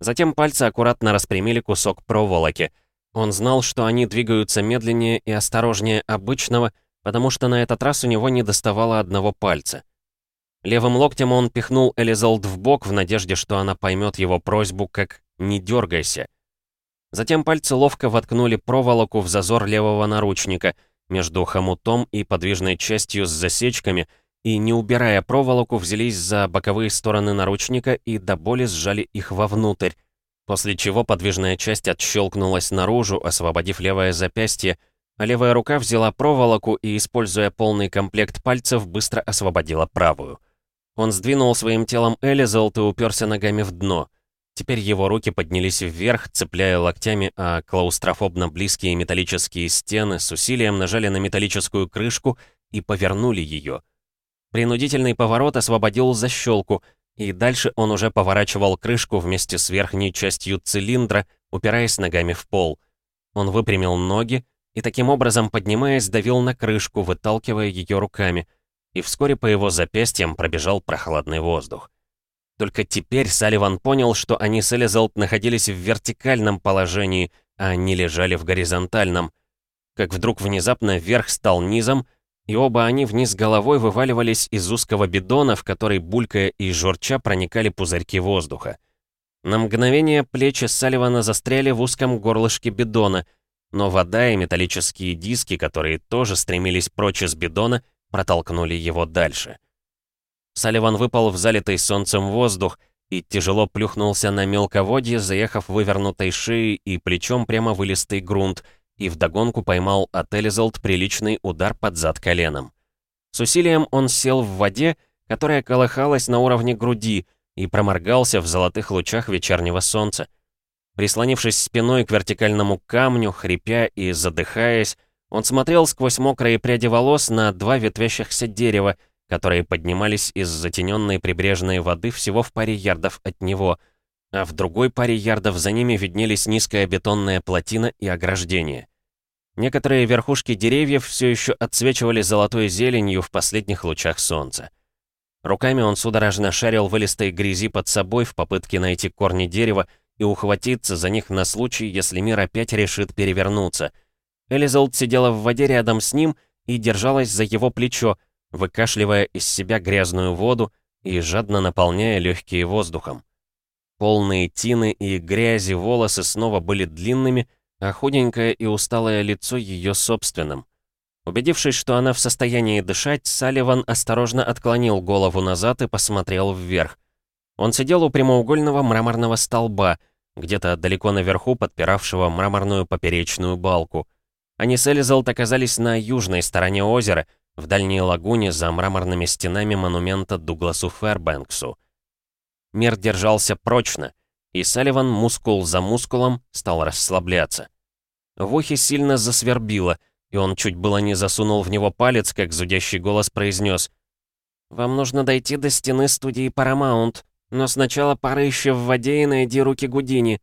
Затем пальцы аккуратно распрямили кусок проволоки. Он знал, что они двигаются медленнее и осторожнее обычного, потому что на этот раз у него не доставало одного пальца. Левым локтем он пихнул Элизалд в бок в надежде, что она поймет его просьбу как «не дергайся». Затем пальцы ловко воткнули проволоку в зазор левого наручника между хомутом и подвижной частью с засечками и, не убирая проволоку, взялись за боковые стороны наручника и до боли сжали их вовнутрь, после чего подвижная часть отщелкнулась наружу, освободив левое запястье, а левая рука взяла проволоку и, используя полный комплект пальцев, быстро освободила правую. Он сдвинул своим телом Элизалт и уперся ногами в дно. Теперь его руки поднялись вверх, цепляя локтями о клаустрофобно близкие металлические стены, с усилием нажали на металлическую крышку и повернули ее. Принудительный поворот освободил защелку, и дальше он уже поворачивал крышку вместе с верхней частью цилиндра, упираясь ногами в пол. Он выпрямил ноги и таким образом, поднимаясь, давил на крышку, выталкивая ее руками, и вскоре по его запястьям пробежал прохладный воздух. Только теперь Салливан понял, что они с Элизалт находились в вертикальном положении, а не лежали в горизонтальном. Как вдруг внезапно верх стал низом, и оба они вниз головой вываливались из узкого бидона, в который, булькая и журча, проникали пузырьки воздуха. На мгновение плечи Салливана застряли в узком горлышке бидона, но вода и металлические диски, которые тоже стремились прочь из бидона, протолкнули его дальше. Салливан выпал в залитый солнцем воздух и тяжело плюхнулся на мелководье, заехав вывернутой шеей и плечом прямо в илистый грунт, и вдогонку поймал от Элизалд приличный удар под зад коленом. С усилием он сел в воде, которая колыхалась на уровне груди, и проморгался в золотых лучах вечернего солнца. Прислонившись спиной к вертикальному камню, хрипя и задыхаясь, он смотрел сквозь мокрые пряди волос на два ветвящихся дерева, которые поднимались из затененной прибрежной воды всего в паре ярдов от него, а в другой паре ярдов за ними виднелись низкая бетонная плотина и ограждение. Некоторые верхушки деревьев все еще отсвечивали золотой зеленью в последних лучах солнца. Руками он судорожно шарил в листой грязи под собой в попытке найти корни дерева и ухватиться за них на случай, если мир опять решит перевернуться. Элизалд сидела в воде рядом с ним и держалась за его плечо, выкашливая из себя грязную воду и жадно наполняя легкие воздухом. Полные тины и грязи волосы снова были длинными, а худенькое и усталое лицо ее собственным. Убедившись, что она в состоянии дышать, Салливан осторожно отклонил голову назад и посмотрел вверх. Он сидел у прямоугольного мраморного столба, где-то далеко наверху, подпиравшего мраморную поперечную балку. Они с Элизалт оказались на южной стороне озера, в дальней лагуне за мраморными стенами монумента Дугласу Фэрбэнксу. Мир держался прочно, и Салливан мускул за мускулом стал расслабляться. В ухе сильно засвербило, и он чуть было не засунул в него палец, как зудящий голос произнес. «Вам нужно дойти до стены студии Paramount, но сначала порыщи в воде и найди руки Гудини».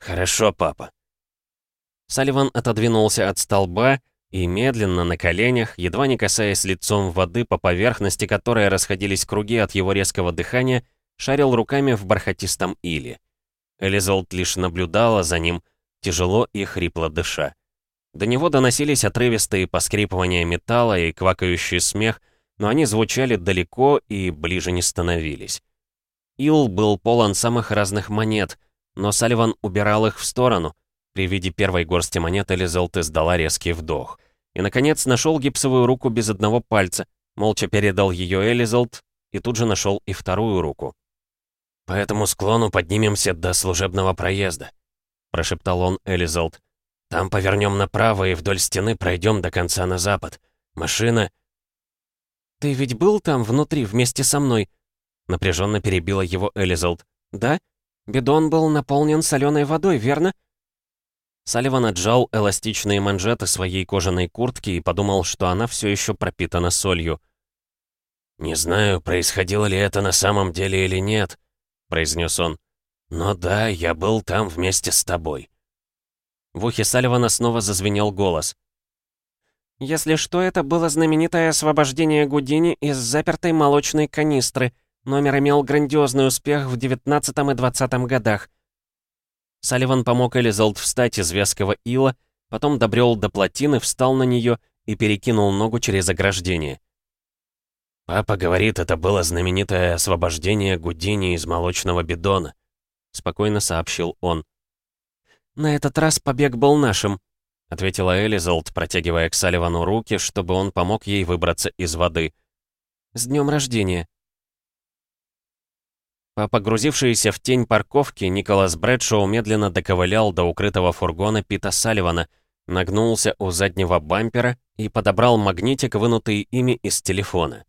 «Хорошо, папа». Салливан отодвинулся от столба и медленно, на коленях, едва не касаясь лицом воды, по поверхности которой расходились круги от его резкого дыхания, шарил руками в бархатистом иле. Элизолт лишь наблюдала за ним, тяжело и хрипло дыша. До него доносились отрывистые поскрипывания металла и квакающий смех, но они звучали далеко и ближе не становились. Ил был полон самых разных монет, но Салливан убирал их в сторону. При виде первой горсти монет Элизолт издала резкий вдох. И, наконец, нашел гипсовую руку без одного пальца, молча передал ее Элизалт и тут же нашел и вторую руку. «По этому склону поднимемся до служебного проезда», — прошептал он Элизалт. «Там повернем направо и вдоль стены пройдем до конца на запад. Машина...» «Ты ведь был там внутри вместе со мной?» Напряженно перебила его Элизалт. «Да? Бидон был наполнен соленой водой, верно?» Салливан отжал эластичные манжеты своей кожаной куртки и подумал, что она все еще пропитана солью. «Не знаю, происходило ли это на самом деле или нет», — произнес он. «Но да, я был там вместе с тобой». В ухе Салливана снова зазвенел голос. «Если что, это было знаменитое освобождение Гудини из запертой молочной канистры. Номер имел грандиозный успех в 19 и 20 годах. Салливан помог Элизалд встать из вязкого ила, потом добрел до плотины, встал на нее и перекинул ногу через ограждение. «Папа говорит, это было знаменитое освобождение Гудини из молочного бидона», — спокойно сообщил он. «На этот раз побег был нашим», — ответила Элизалд, протягивая к Салливану руки, чтобы он помог ей выбраться из воды. «С днем рождения!» По погрузившейся в тень парковки, Николас Брэдшоу медленно доковылял до укрытого фургона Пита Салливана, нагнулся у заднего бампера и подобрал магнитик, вынутый ими из телефона.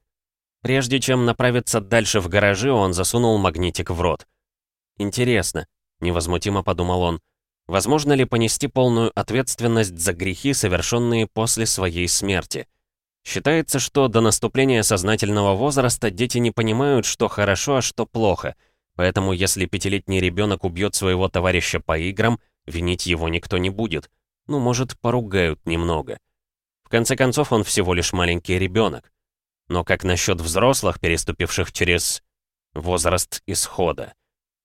Прежде чем направиться дальше в гаражи, он засунул магнитик в рот. Интересно, невозмутимо подумал он, возможно ли понести полную ответственность за грехи, совершенные после своей смерти? Считается, что до наступления сознательного возраста дети не понимают, что хорошо, а что плохо. Поэтому если пятилетний ребенок убьет своего товарища по играм, винить его никто не будет. Ну, может, поругают немного. В конце концов, он всего лишь маленький ребенок. Но как насчет взрослых, переступивших через возраст исхода?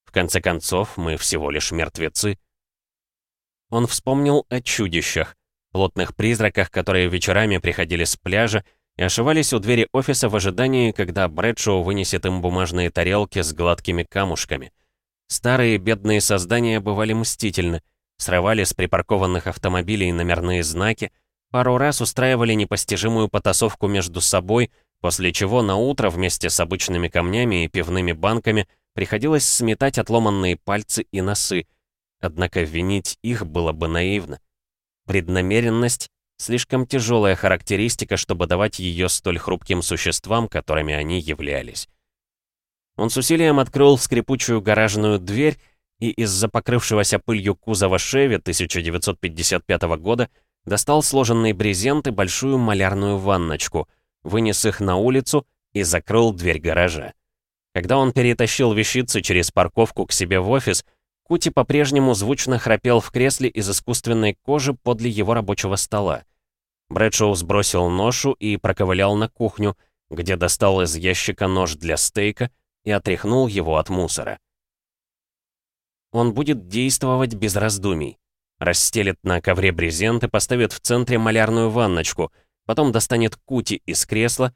В конце концов, мы всего лишь мертвецы. Он вспомнил о чудищах, плотных призраках, которые вечерами приходили с пляжа и ошивались у двери офиса в ожидании, когда Брэдшоу вынесет им бумажные тарелки с гладкими камушками. Старые бедные создания бывали мстительны, срывали с припаркованных автомобилей номерные знаки, пару раз устраивали непостижимую потасовку между собой, после чего на утро вместе с обычными камнями и пивными банками приходилось сметать отломанные пальцы и носы. Однако винить их было бы наивно. Преднамеренность — слишком тяжелая характеристика, чтобы давать ее столь хрупким существам, которыми они являлись. Он с усилием открыл скрипучую гаражную дверь и из-за покрывшегося пылью кузова Шеви 1955 года достал сложенный брезент и большую малярную ванночку, вынес их на улицу и закрыл дверь гаража. Когда он перетащил вещицы через парковку к себе в офис, Кути по-прежнему звучно храпел в кресле из искусственной кожи подле его рабочего стола. Брэдшоу сбросил ношу и проковылял на кухню, где достал из ящика нож для стейка и отряхнул его от мусора. Он будет действовать без раздумий. Расстелит на ковре брезент и поставит в центре малярную ванночку, потом достанет Кути из кресла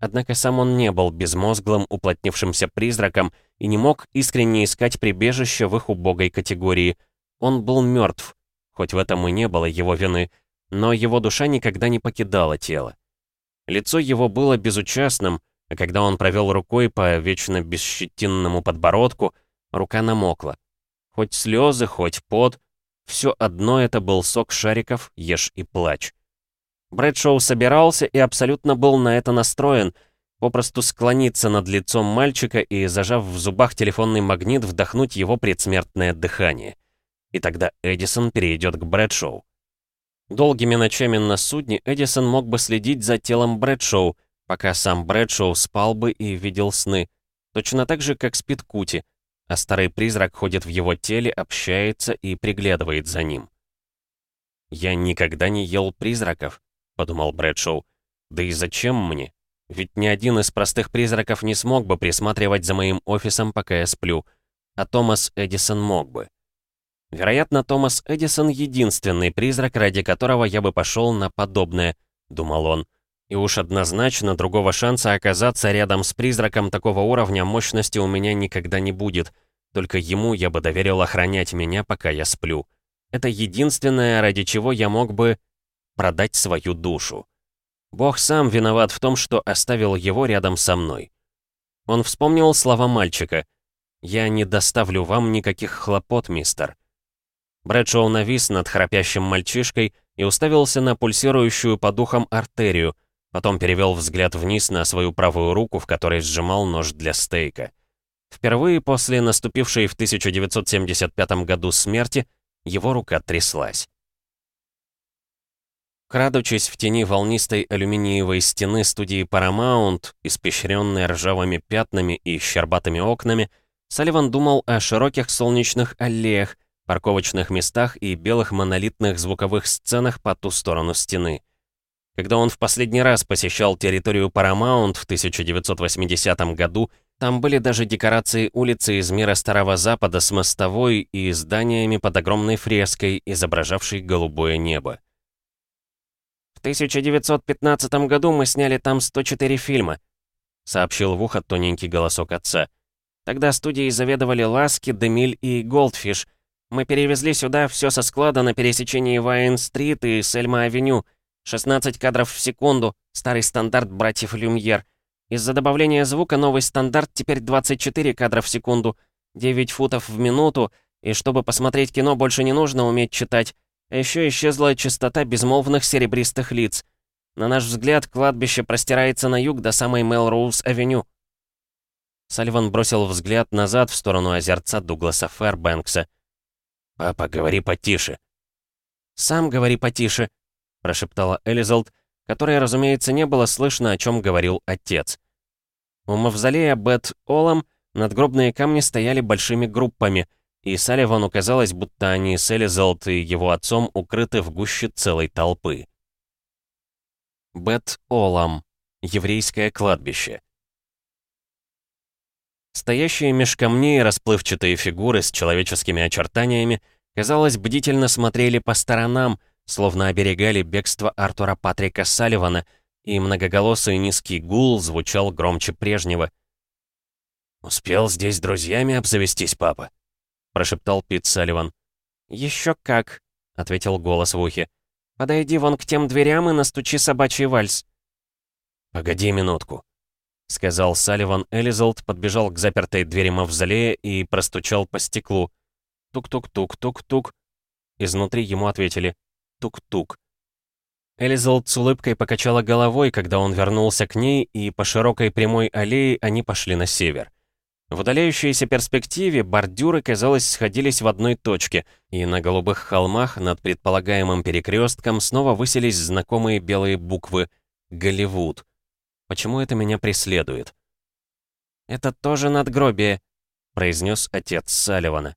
Однако сам он не был безмозглым, уплотнившимся призраком и не мог искренне искать прибежище в их убогой категории. Он был мертв, хоть в этом и не было его вины, но его душа никогда не покидала тело. Лицо его было безучастным, а когда он провел рукой по вечно бесщетинному подбородку, рука намокла. Хоть слезы, хоть пот, все одно это был сок шариков, ешь и плачь. Брэдшоу собирался и абсолютно был на это настроен, попросту склониться над лицом мальчика и, зажав в зубах телефонный магнит, вдохнуть его предсмертное дыхание. И тогда Эдисон перейдет к Брэдшоу. Долгими ночами на судне Эдисон мог бы следить за телом Брэдшоу, пока сам Брэдшоу спал бы и видел сны. Точно так же, как спит Кути, а старый призрак ходит в его теле, общается и приглядывает за ним. «Я никогда не ел призраков», подумал Брэдшоу. «Да и зачем мне? Ведь ни один из простых призраков не смог бы присматривать за моим офисом, пока я сплю. А Томас Эдисон мог бы. Вероятно, Томас Эдисон — единственный призрак, ради которого я бы пошел на подобное», — думал он. «И уж однозначно другого шанса оказаться рядом с призраком такого уровня мощности у меня никогда не будет. Только ему я бы доверил охранять меня, пока я сплю. Это единственное, ради чего я мог бы продать свою душу. Бог сам виноват в том, что оставил его рядом со мной. Он вспомнил слова мальчика. «Я не доставлю вам никаких хлопот, мистер». Брэдшоу навис над храпящим мальчишкой и уставился на пульсирующую по духам артерию, потом перевел взгляд вниз на свою правую руку, в которой сжимал нож для стейка. Впервые после наступившей в 1975 году смерти его рука тряслась. Крадучись в тени волнистой алюминиевой стены студии Paramount, испещренной ржавыми пятнами и щербатыми окнами, Салливан думал о широких солнечных аллеях, парковочных местах и белых монолитных звуковых сценах по ту сторону стены. Когда он в последний раз посещал территорию Paramount в 1980 году, там были даже декорации улицы из мира Старого Запада с мостовой и зданиями под огромной фреской, изображавшей голубое небо. «В 1915 году мы сняли там 104 фильма», — сообщил в ухо тоненький голосок отца. «Тогда студией заведовали Ласки, Демиль и Голдфиш. Мы перевезли сюда все со склада на пересечении Вайн-стрит и Сельма-авеню. 16 кадров в секунду, старый стандарт братьев Люмьер. Из-за добавления звука новый стандарт теперь 24 кадра в секунду, 9 футов в минуту, и чтобы посмотреть кино, больше не нужно уметь читать. А еще исчезла частота безмолвных серебристых лиц. На наш взгляд, кладбище простирается на юг до самой Мелроуз-авеню. Салливан бросил взгляд назад в сторону озерца Дугласа Фэрбэнкса. «Папа, говори потише». «Сам говори потише», — прошептала Элизалд, которой, разумеется, не было слышно, о чем говорил отец. У мавзолея Бет Олам надгробные камни стояли большими группами, и Салливану казалось, будто они с Элизалд и его отцом укрыты в гуще целой толпы. Бет Олам. Еврейское кладбище. Стоящие меж камней расплывчатые фигуры с человеческими очертаниями, казалось, бдительно смотрели по сторонам, словно оберегали бегство Артура Патрика Салливана, и многоголосый низкий гул звучал громче прежнего. «Успел здесь друзьями обзавестись, папа?» — прошептал Пит Салливан. «Еще как», — ответил голос в ухе. «Подойди вон к тем дверям и настучи собачий вальс». «Погоди минутку», — сказал Салливан Элизалд, подбежал к запертой двери мавзолея и простучал по стеклу. Тук-тук-тук-тук-тук. Изнутри ему ответили тук-тук. Элизалд с улыбкой покачала головой, когда он вернулся к ней, и по широкой прямой аллее они пошли на север. В удаляющейся перспективе бордюры, казалось, сходились в одной точке, и на голубых холмах над предполагаемым перекрестком снова высились знакомые белые буквы «Голливуд». Почему это меня преследует? «Это тоже надгробие», — произнес отец Салливана.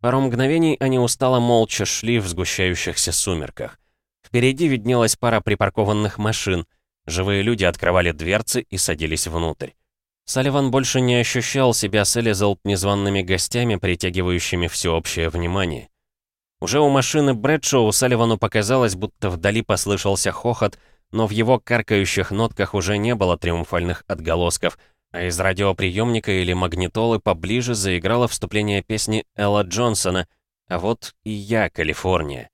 Пару мгновений они устало молча шли в сгущающихся сумерках. Впереди виднелась пара припаркованных машин. Живые люди открывали дверцы и садились внутрь. Салливан больше не ощущал себя с Элизалт незваными гостями, притягивающими всеобщее внимание. Уже у машины Брэдшоу Салливану показалось, будто вдали послышался хохот, но в его каркающих нотках уже не было триумфальных отголосков — а из радиоприемника или магнитолы поближе заиграло вступление песни Элла Джонсона «А вот и я, Калифорния».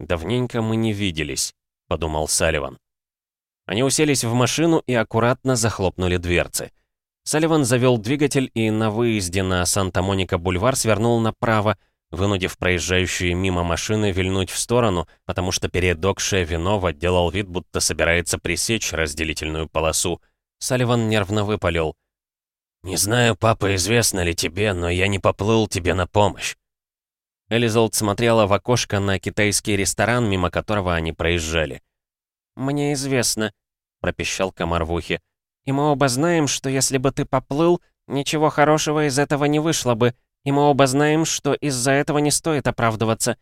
«Давненько мы не виделись», — подумал Салливан. Они уселись в машину и аккуратно захлопнули дверцы. Салливан завел двигатель и на выезде на Санта-Моника-бульвар свернул направо, вынудив проезжающие мимо машины вильнуть в сторону, потому что передокшее Винова делал вид, будто собирается пресечь разделительную полосу — Салливан нервно выпалил. «Не знаю, папа, известно ли тебе, но я не поплыл тебе на помощь». Элизалд смотрела в окошко на китайский ресторан, мимо которого они проезжали. «Мне известно», — пропищал комар в ухе. «И мы оба знаем, что если бы ты поплыл, ничего хорошего из этого не вышло бы, и мы оба знаем, что из-за этого не стоит оправдываться».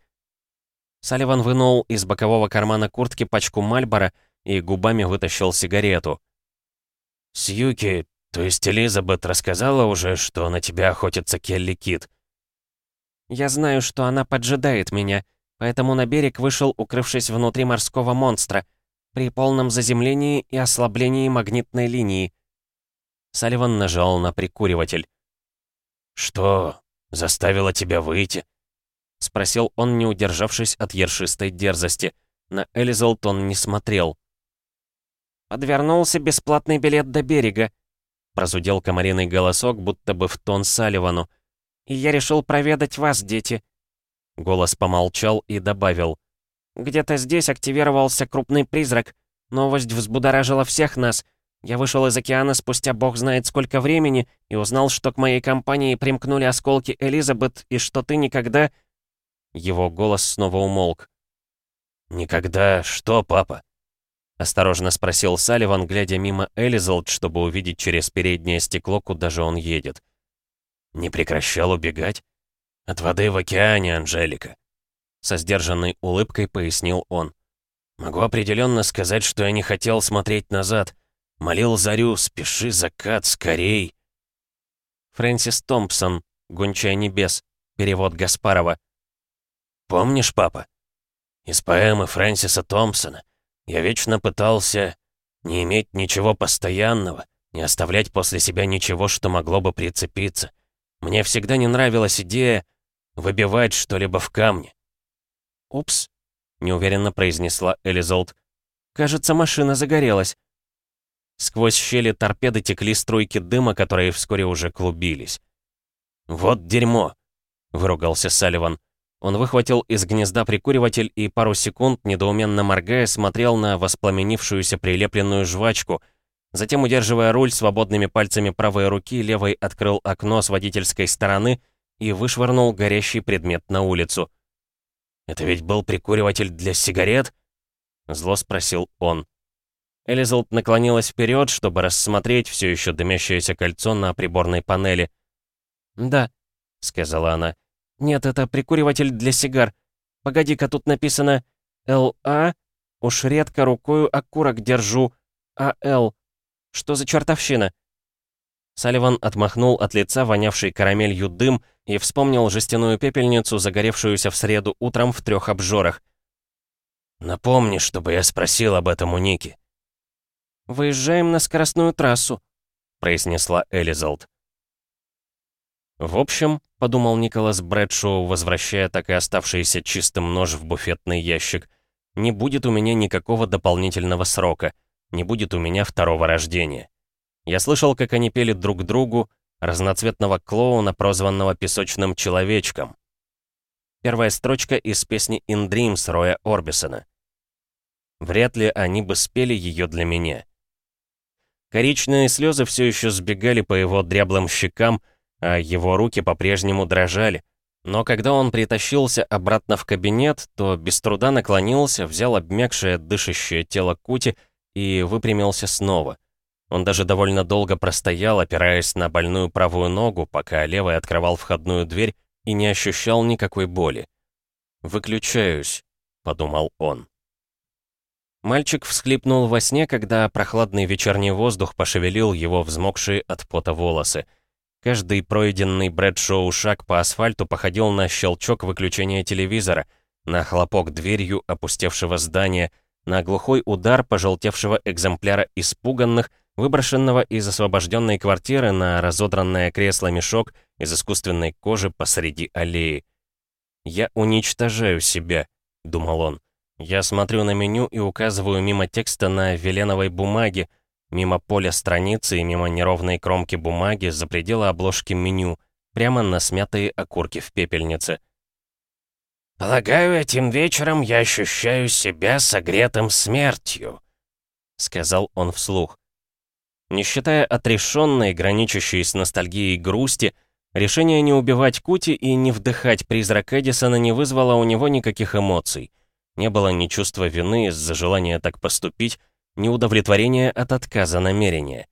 Салливан вынул из бокового кармана куртки пачку Мальбора и губами вытащил сигарету. «Сьюки, то есть Элизабет рассказала уже, что на тебя охотится Келли Кит?» «Я знаю, что она поджидает меня, поэтому на берег вышел, укрывшись внутри морского монстра, при полном заземлении и ослаблении магнитной линии». Салливан нажал на прикуриватель. «Что, заставило тебя выйти?» — спросил он, не удержавшись от ершистой дерзости. На Элизалт он не смотрел. «Подвернулся бесплатный билет до берега», — прозудел комариный голосок, будто бы в тон Салливану. «И я решил проведать вас, дети». Голос помолчал и добавил. «Где-то здесь активировался крупный призрак. Новость взбудоражила всех нас. Я вышел из океана спустя бог знает сколько времени и узнал, что к моей компании примкнули осколки Элизабет и что ты никогда...» Его голос снова умолк. «Никогда что, папа?» — осторожно спросил Салливан, глядя мимо Элизалд, чтобы увидеть через переднее стекло, куда же он едет. «Не прекращал убегать? От воды в океане, Анжелика!» Со сдержанной улыбкой пояснил он. «Могу определенно сказать, что я не хотел смотреть назад. Молил Зарю, спеши, закат, скорей!» Фрэнсис Томпсон, «Гончая небес», перевод Гаспарова. «Помнишь, папа? Из поэмы Фрэнсиса Томпсона — я вечно пытался не иметь ничего постоянного, не оставлять после себя ничего, что могло бы прицепиться. Мне всегда не нравилась идея выбивать что-либо в камне. «Упс», — неуверенно произнесла Элизолд. «Кажется, машина загорелась». Сквозь щели торпеды текли струйки дыма, которые вскоре уже клубились. «Вот дерьмо!» — выругался Салливан. Он выхватил из гнезда прикуриватель и пару секунд, недоуменно моргая, смотрел на воспламенившуюся прилепленную жвачку. Затем, удерживая руль свободными пальцами правой руки, левой открыл окно с водительской стороны и вышвырнул горящий предмет на улицу. «Это ведь был прикуриватель для сигарет?» Зло спросил он. Элизалд наклонилась вперед, чтобы рассмотреть все еще дымящееся кольцо на приборной панели. «Да», — сказала она. «Нет, это прикуриватель для сигар. Погоди-ка, тут написано «ЛА». Уж редко рукою окурок держу. АЛ. Что за чертовщина?» Салливан отмахнул от лица вонявший карамелью дым и вспомнил жестяную пепельницу, загоревшуюся в среду утром в трех обжорах. «Напомни, чтобы я спросил об этом у Ники». «Выезжаем на скоростную трассу», — произнесла Элизалд. «В общем», — подумал Николас Брэдшоу, возвращая так и оставшийся чистым нож в буфетный ящик, «не будет у меня никакого дополнительного срока, не будет у меня второго рождения». Я слышал, как они пели друг другу разноцветного клоуна, прозванного песочным человечком. Первая строчка из песни «In Dreams» Роя Орбисона. Вряд ли они бы спели ее для меня. Коричные слезы все еще сбегали по его дряблым щекам, а его руки по-прежнему дрожали. Но когда он притащился обратно в кабинет, то без труда наклонился, взял обмякшее дышащее тело Кути и выпрямился снова. Он даже довольно долго простоял, опираясь на больную правую ногу, пока левый открывал входную дверь и не ощущал никакой боли. «Выключаюсь», — подумал он. Мальчик всхлипнул во сне, когда прохладный вечерний воздух пошевелил его взмокшие от пота волосы. Каждый пройденный Брэдшоу шаг по асфальту походил на щелчок выключения телевизора, на хлопок дверью опустевшего здания, на глухой удар пожелтевшего экземпляра испуганных, выброшенного из освобожденной квартиры на разодранное кресло-мешок из искусственной кожи посреди аллеи. «Я уничтожаю себя», — думал он. «Я смотрю на меню и указываю мимо текста на веленовой бумаге, мимо поля страницы и мимо неровной кромки бумаги за пределы обложки меню, прямо на смятые окурки в пепельнице». «Полагаю, этим вечером я ощущаю себя согретым смертью», — сказал он вслух. Не считая отрешенной, граничащей с ностальгией грусти, решение не убивать Кути и не вдыхать призрак Эдисона не вызвало у него никаких эмоций. Не было ни чувства вины из-за желания так поступить, ни удовлетворения от отказа намерения.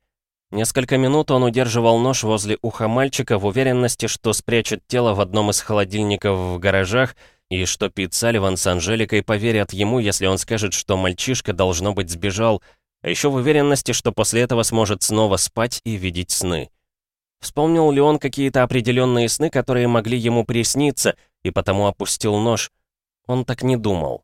Несколько минут он удерживал нож возле уха мальчика в уверенности, что спрячет тело в одном из холодильников в гаражах, и что Пит Салливан с Анжеликой поверят ему, если он скажет, что мальчишка, должно быть, сбежал, а еще в уверенности, что после этого сможет снова спать и видеть сны. Вспомнил ли он какие-то определенные сны, которые могли ему присниться, и потому опустил нож? Он так не думал.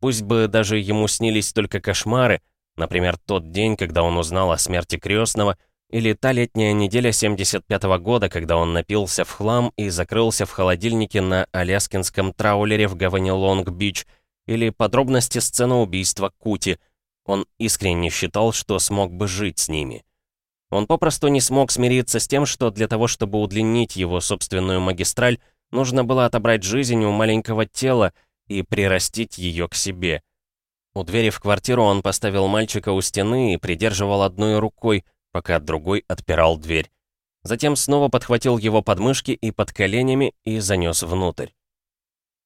Пусть бы даже ему снились только кошмары, например, тот день, когда он узнал о смерти крестного, или та летняя неделя 75-го года, когда он напился в хлам и закрылся в холодильнике на аляскинском траулере в гавани Лонг-Бич, или подробности сцены убийства Кути — он искренне считал, что смог бы жить с ними. Он попросту не смог смириться с тем, что для того, чтобы удлинить его собственную магистраль, нужно было отобрать жизнь у маленького тела и прирастить ее к себе. У двери в квартиру он поставил мальчика у стены и придерживал одной рукой, пока другой отпирал дверь. Затем снова подхватил его подмышки и под коленями и занес внутрь.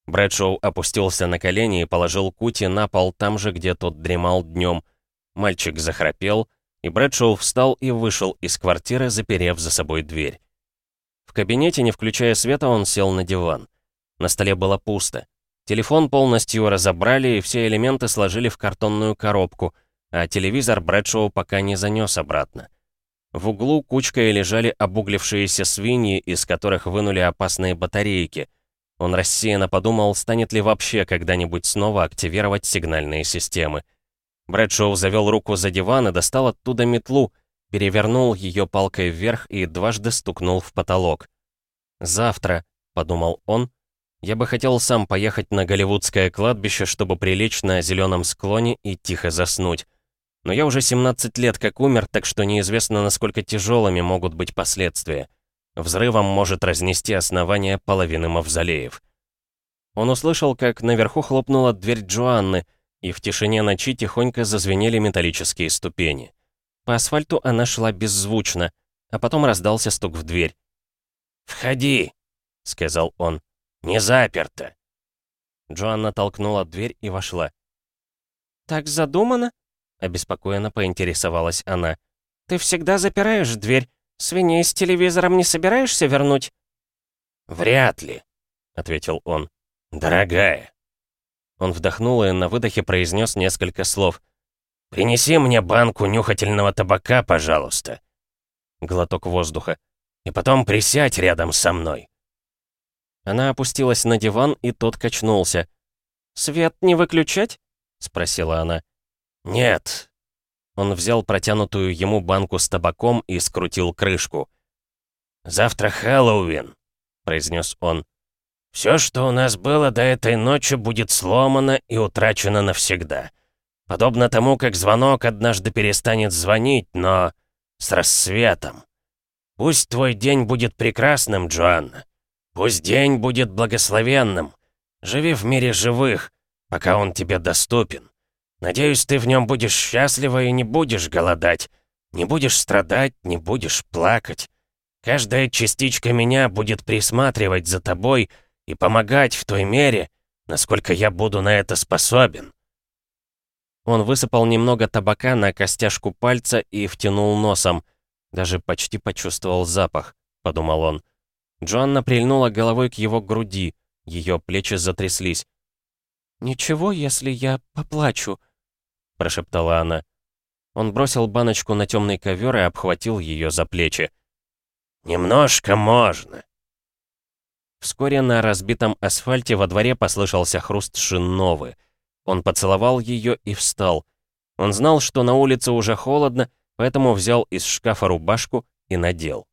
Брэдшоу опустился на колени и положил Кути на пол там же, где тот дремал днем. Мальчик захрапел, и Брэдшоу встал и вышел из квартиры, заперев за собой дверь. В кабинете, не включая света, он сел на диван. На столе было пусто. Телефон полностью разобрали и все элементы сложили в картонную коробку, а телевизор Брэдшоу пока не занес обратно. В углу кучкой лежали обуглившиеся свиньи, из которых вынули опасные батарейки — он рассеянно подумал, станет ли вообще когда-нибудь снова активировать сигнальные системы. Брэдшоу завел руку за диван и достал оттуда метлу, перевернул ее палкой вверх и дважды стукнул в потолок. «Завтра», — подумал он, — «я бы хотел сам поехать на Голливудское кладбище, чтобы прилечь на зеленом склоне и тихо заснуть. Но я уже 17 лет как умер, так что неизвестно, насколько тяжелыми могут быть последствия. Взрывом может разнести основание половины мавзолеев. Он услышал, как наверху хлопнула дверь Джоанны, и в тишине ночи тихонько зазвенели металлические ступени. По асфальту она шла беззвучно, а потом раздался стук в дверь. «Входи», — сказал он. «Не заперто». Джоанна толкнула дверь и вошла. «Так задумано?» — обеспокоенно поинтересовалась она. «Ты всегда запираешь дверь. Свиней с телевизором не собираешься вернуть?» «Вряд ли», — ответил он. «Дорогая». Он вдохнул и на выдохе произнес несколько слов. «Принеси мне банку нюхательного табака, пожалуйста». Глоток воздуха. «И потом присядь рядом со мной». Она опустилась на диван, и тот качнулся. «Свет не выключать?» — спросила она. «Нет». Он взял протянутую ему банку с табаком и скрутил крышку. «Завтра Хэллоуин», — произнес он. «Все, что у нас было до этой ночи, будет сломано и утрачено навсегда. Подобно тому, как звонок однажды перестанет звонить, но с рассветом. Пусть твой день будет прекрасным, Джоанна. Пусть день будет благословенным. Живи в мире живых, пока он тебе доступен. Надеюсь, ты в нем будешь счастлива и не будешь голодать. Не будешь страдать, не будешь плакать. Каждая частичка меня будет присматривать за тобой и помогать в той мере, насколько я буду на это способен. Он высыпал немного табака на костяшку пальца и втянул носом. Даже почти почувствовал запах, подумал он. Джоанна прильнула головой к его груди, ее плечи затряслись. «Ничего, если я поплачу», — прошептала она. Он бросил баночку на темный ковер и обхватил ее за плечи. «Немножко можно». Вскоре на разбитом асфальте во дворе послышался хруст шин новый. Он поцеловал ее и встал. Он знал, что на улице уже холодно, поэтому взял из шкафа рубашку и надел.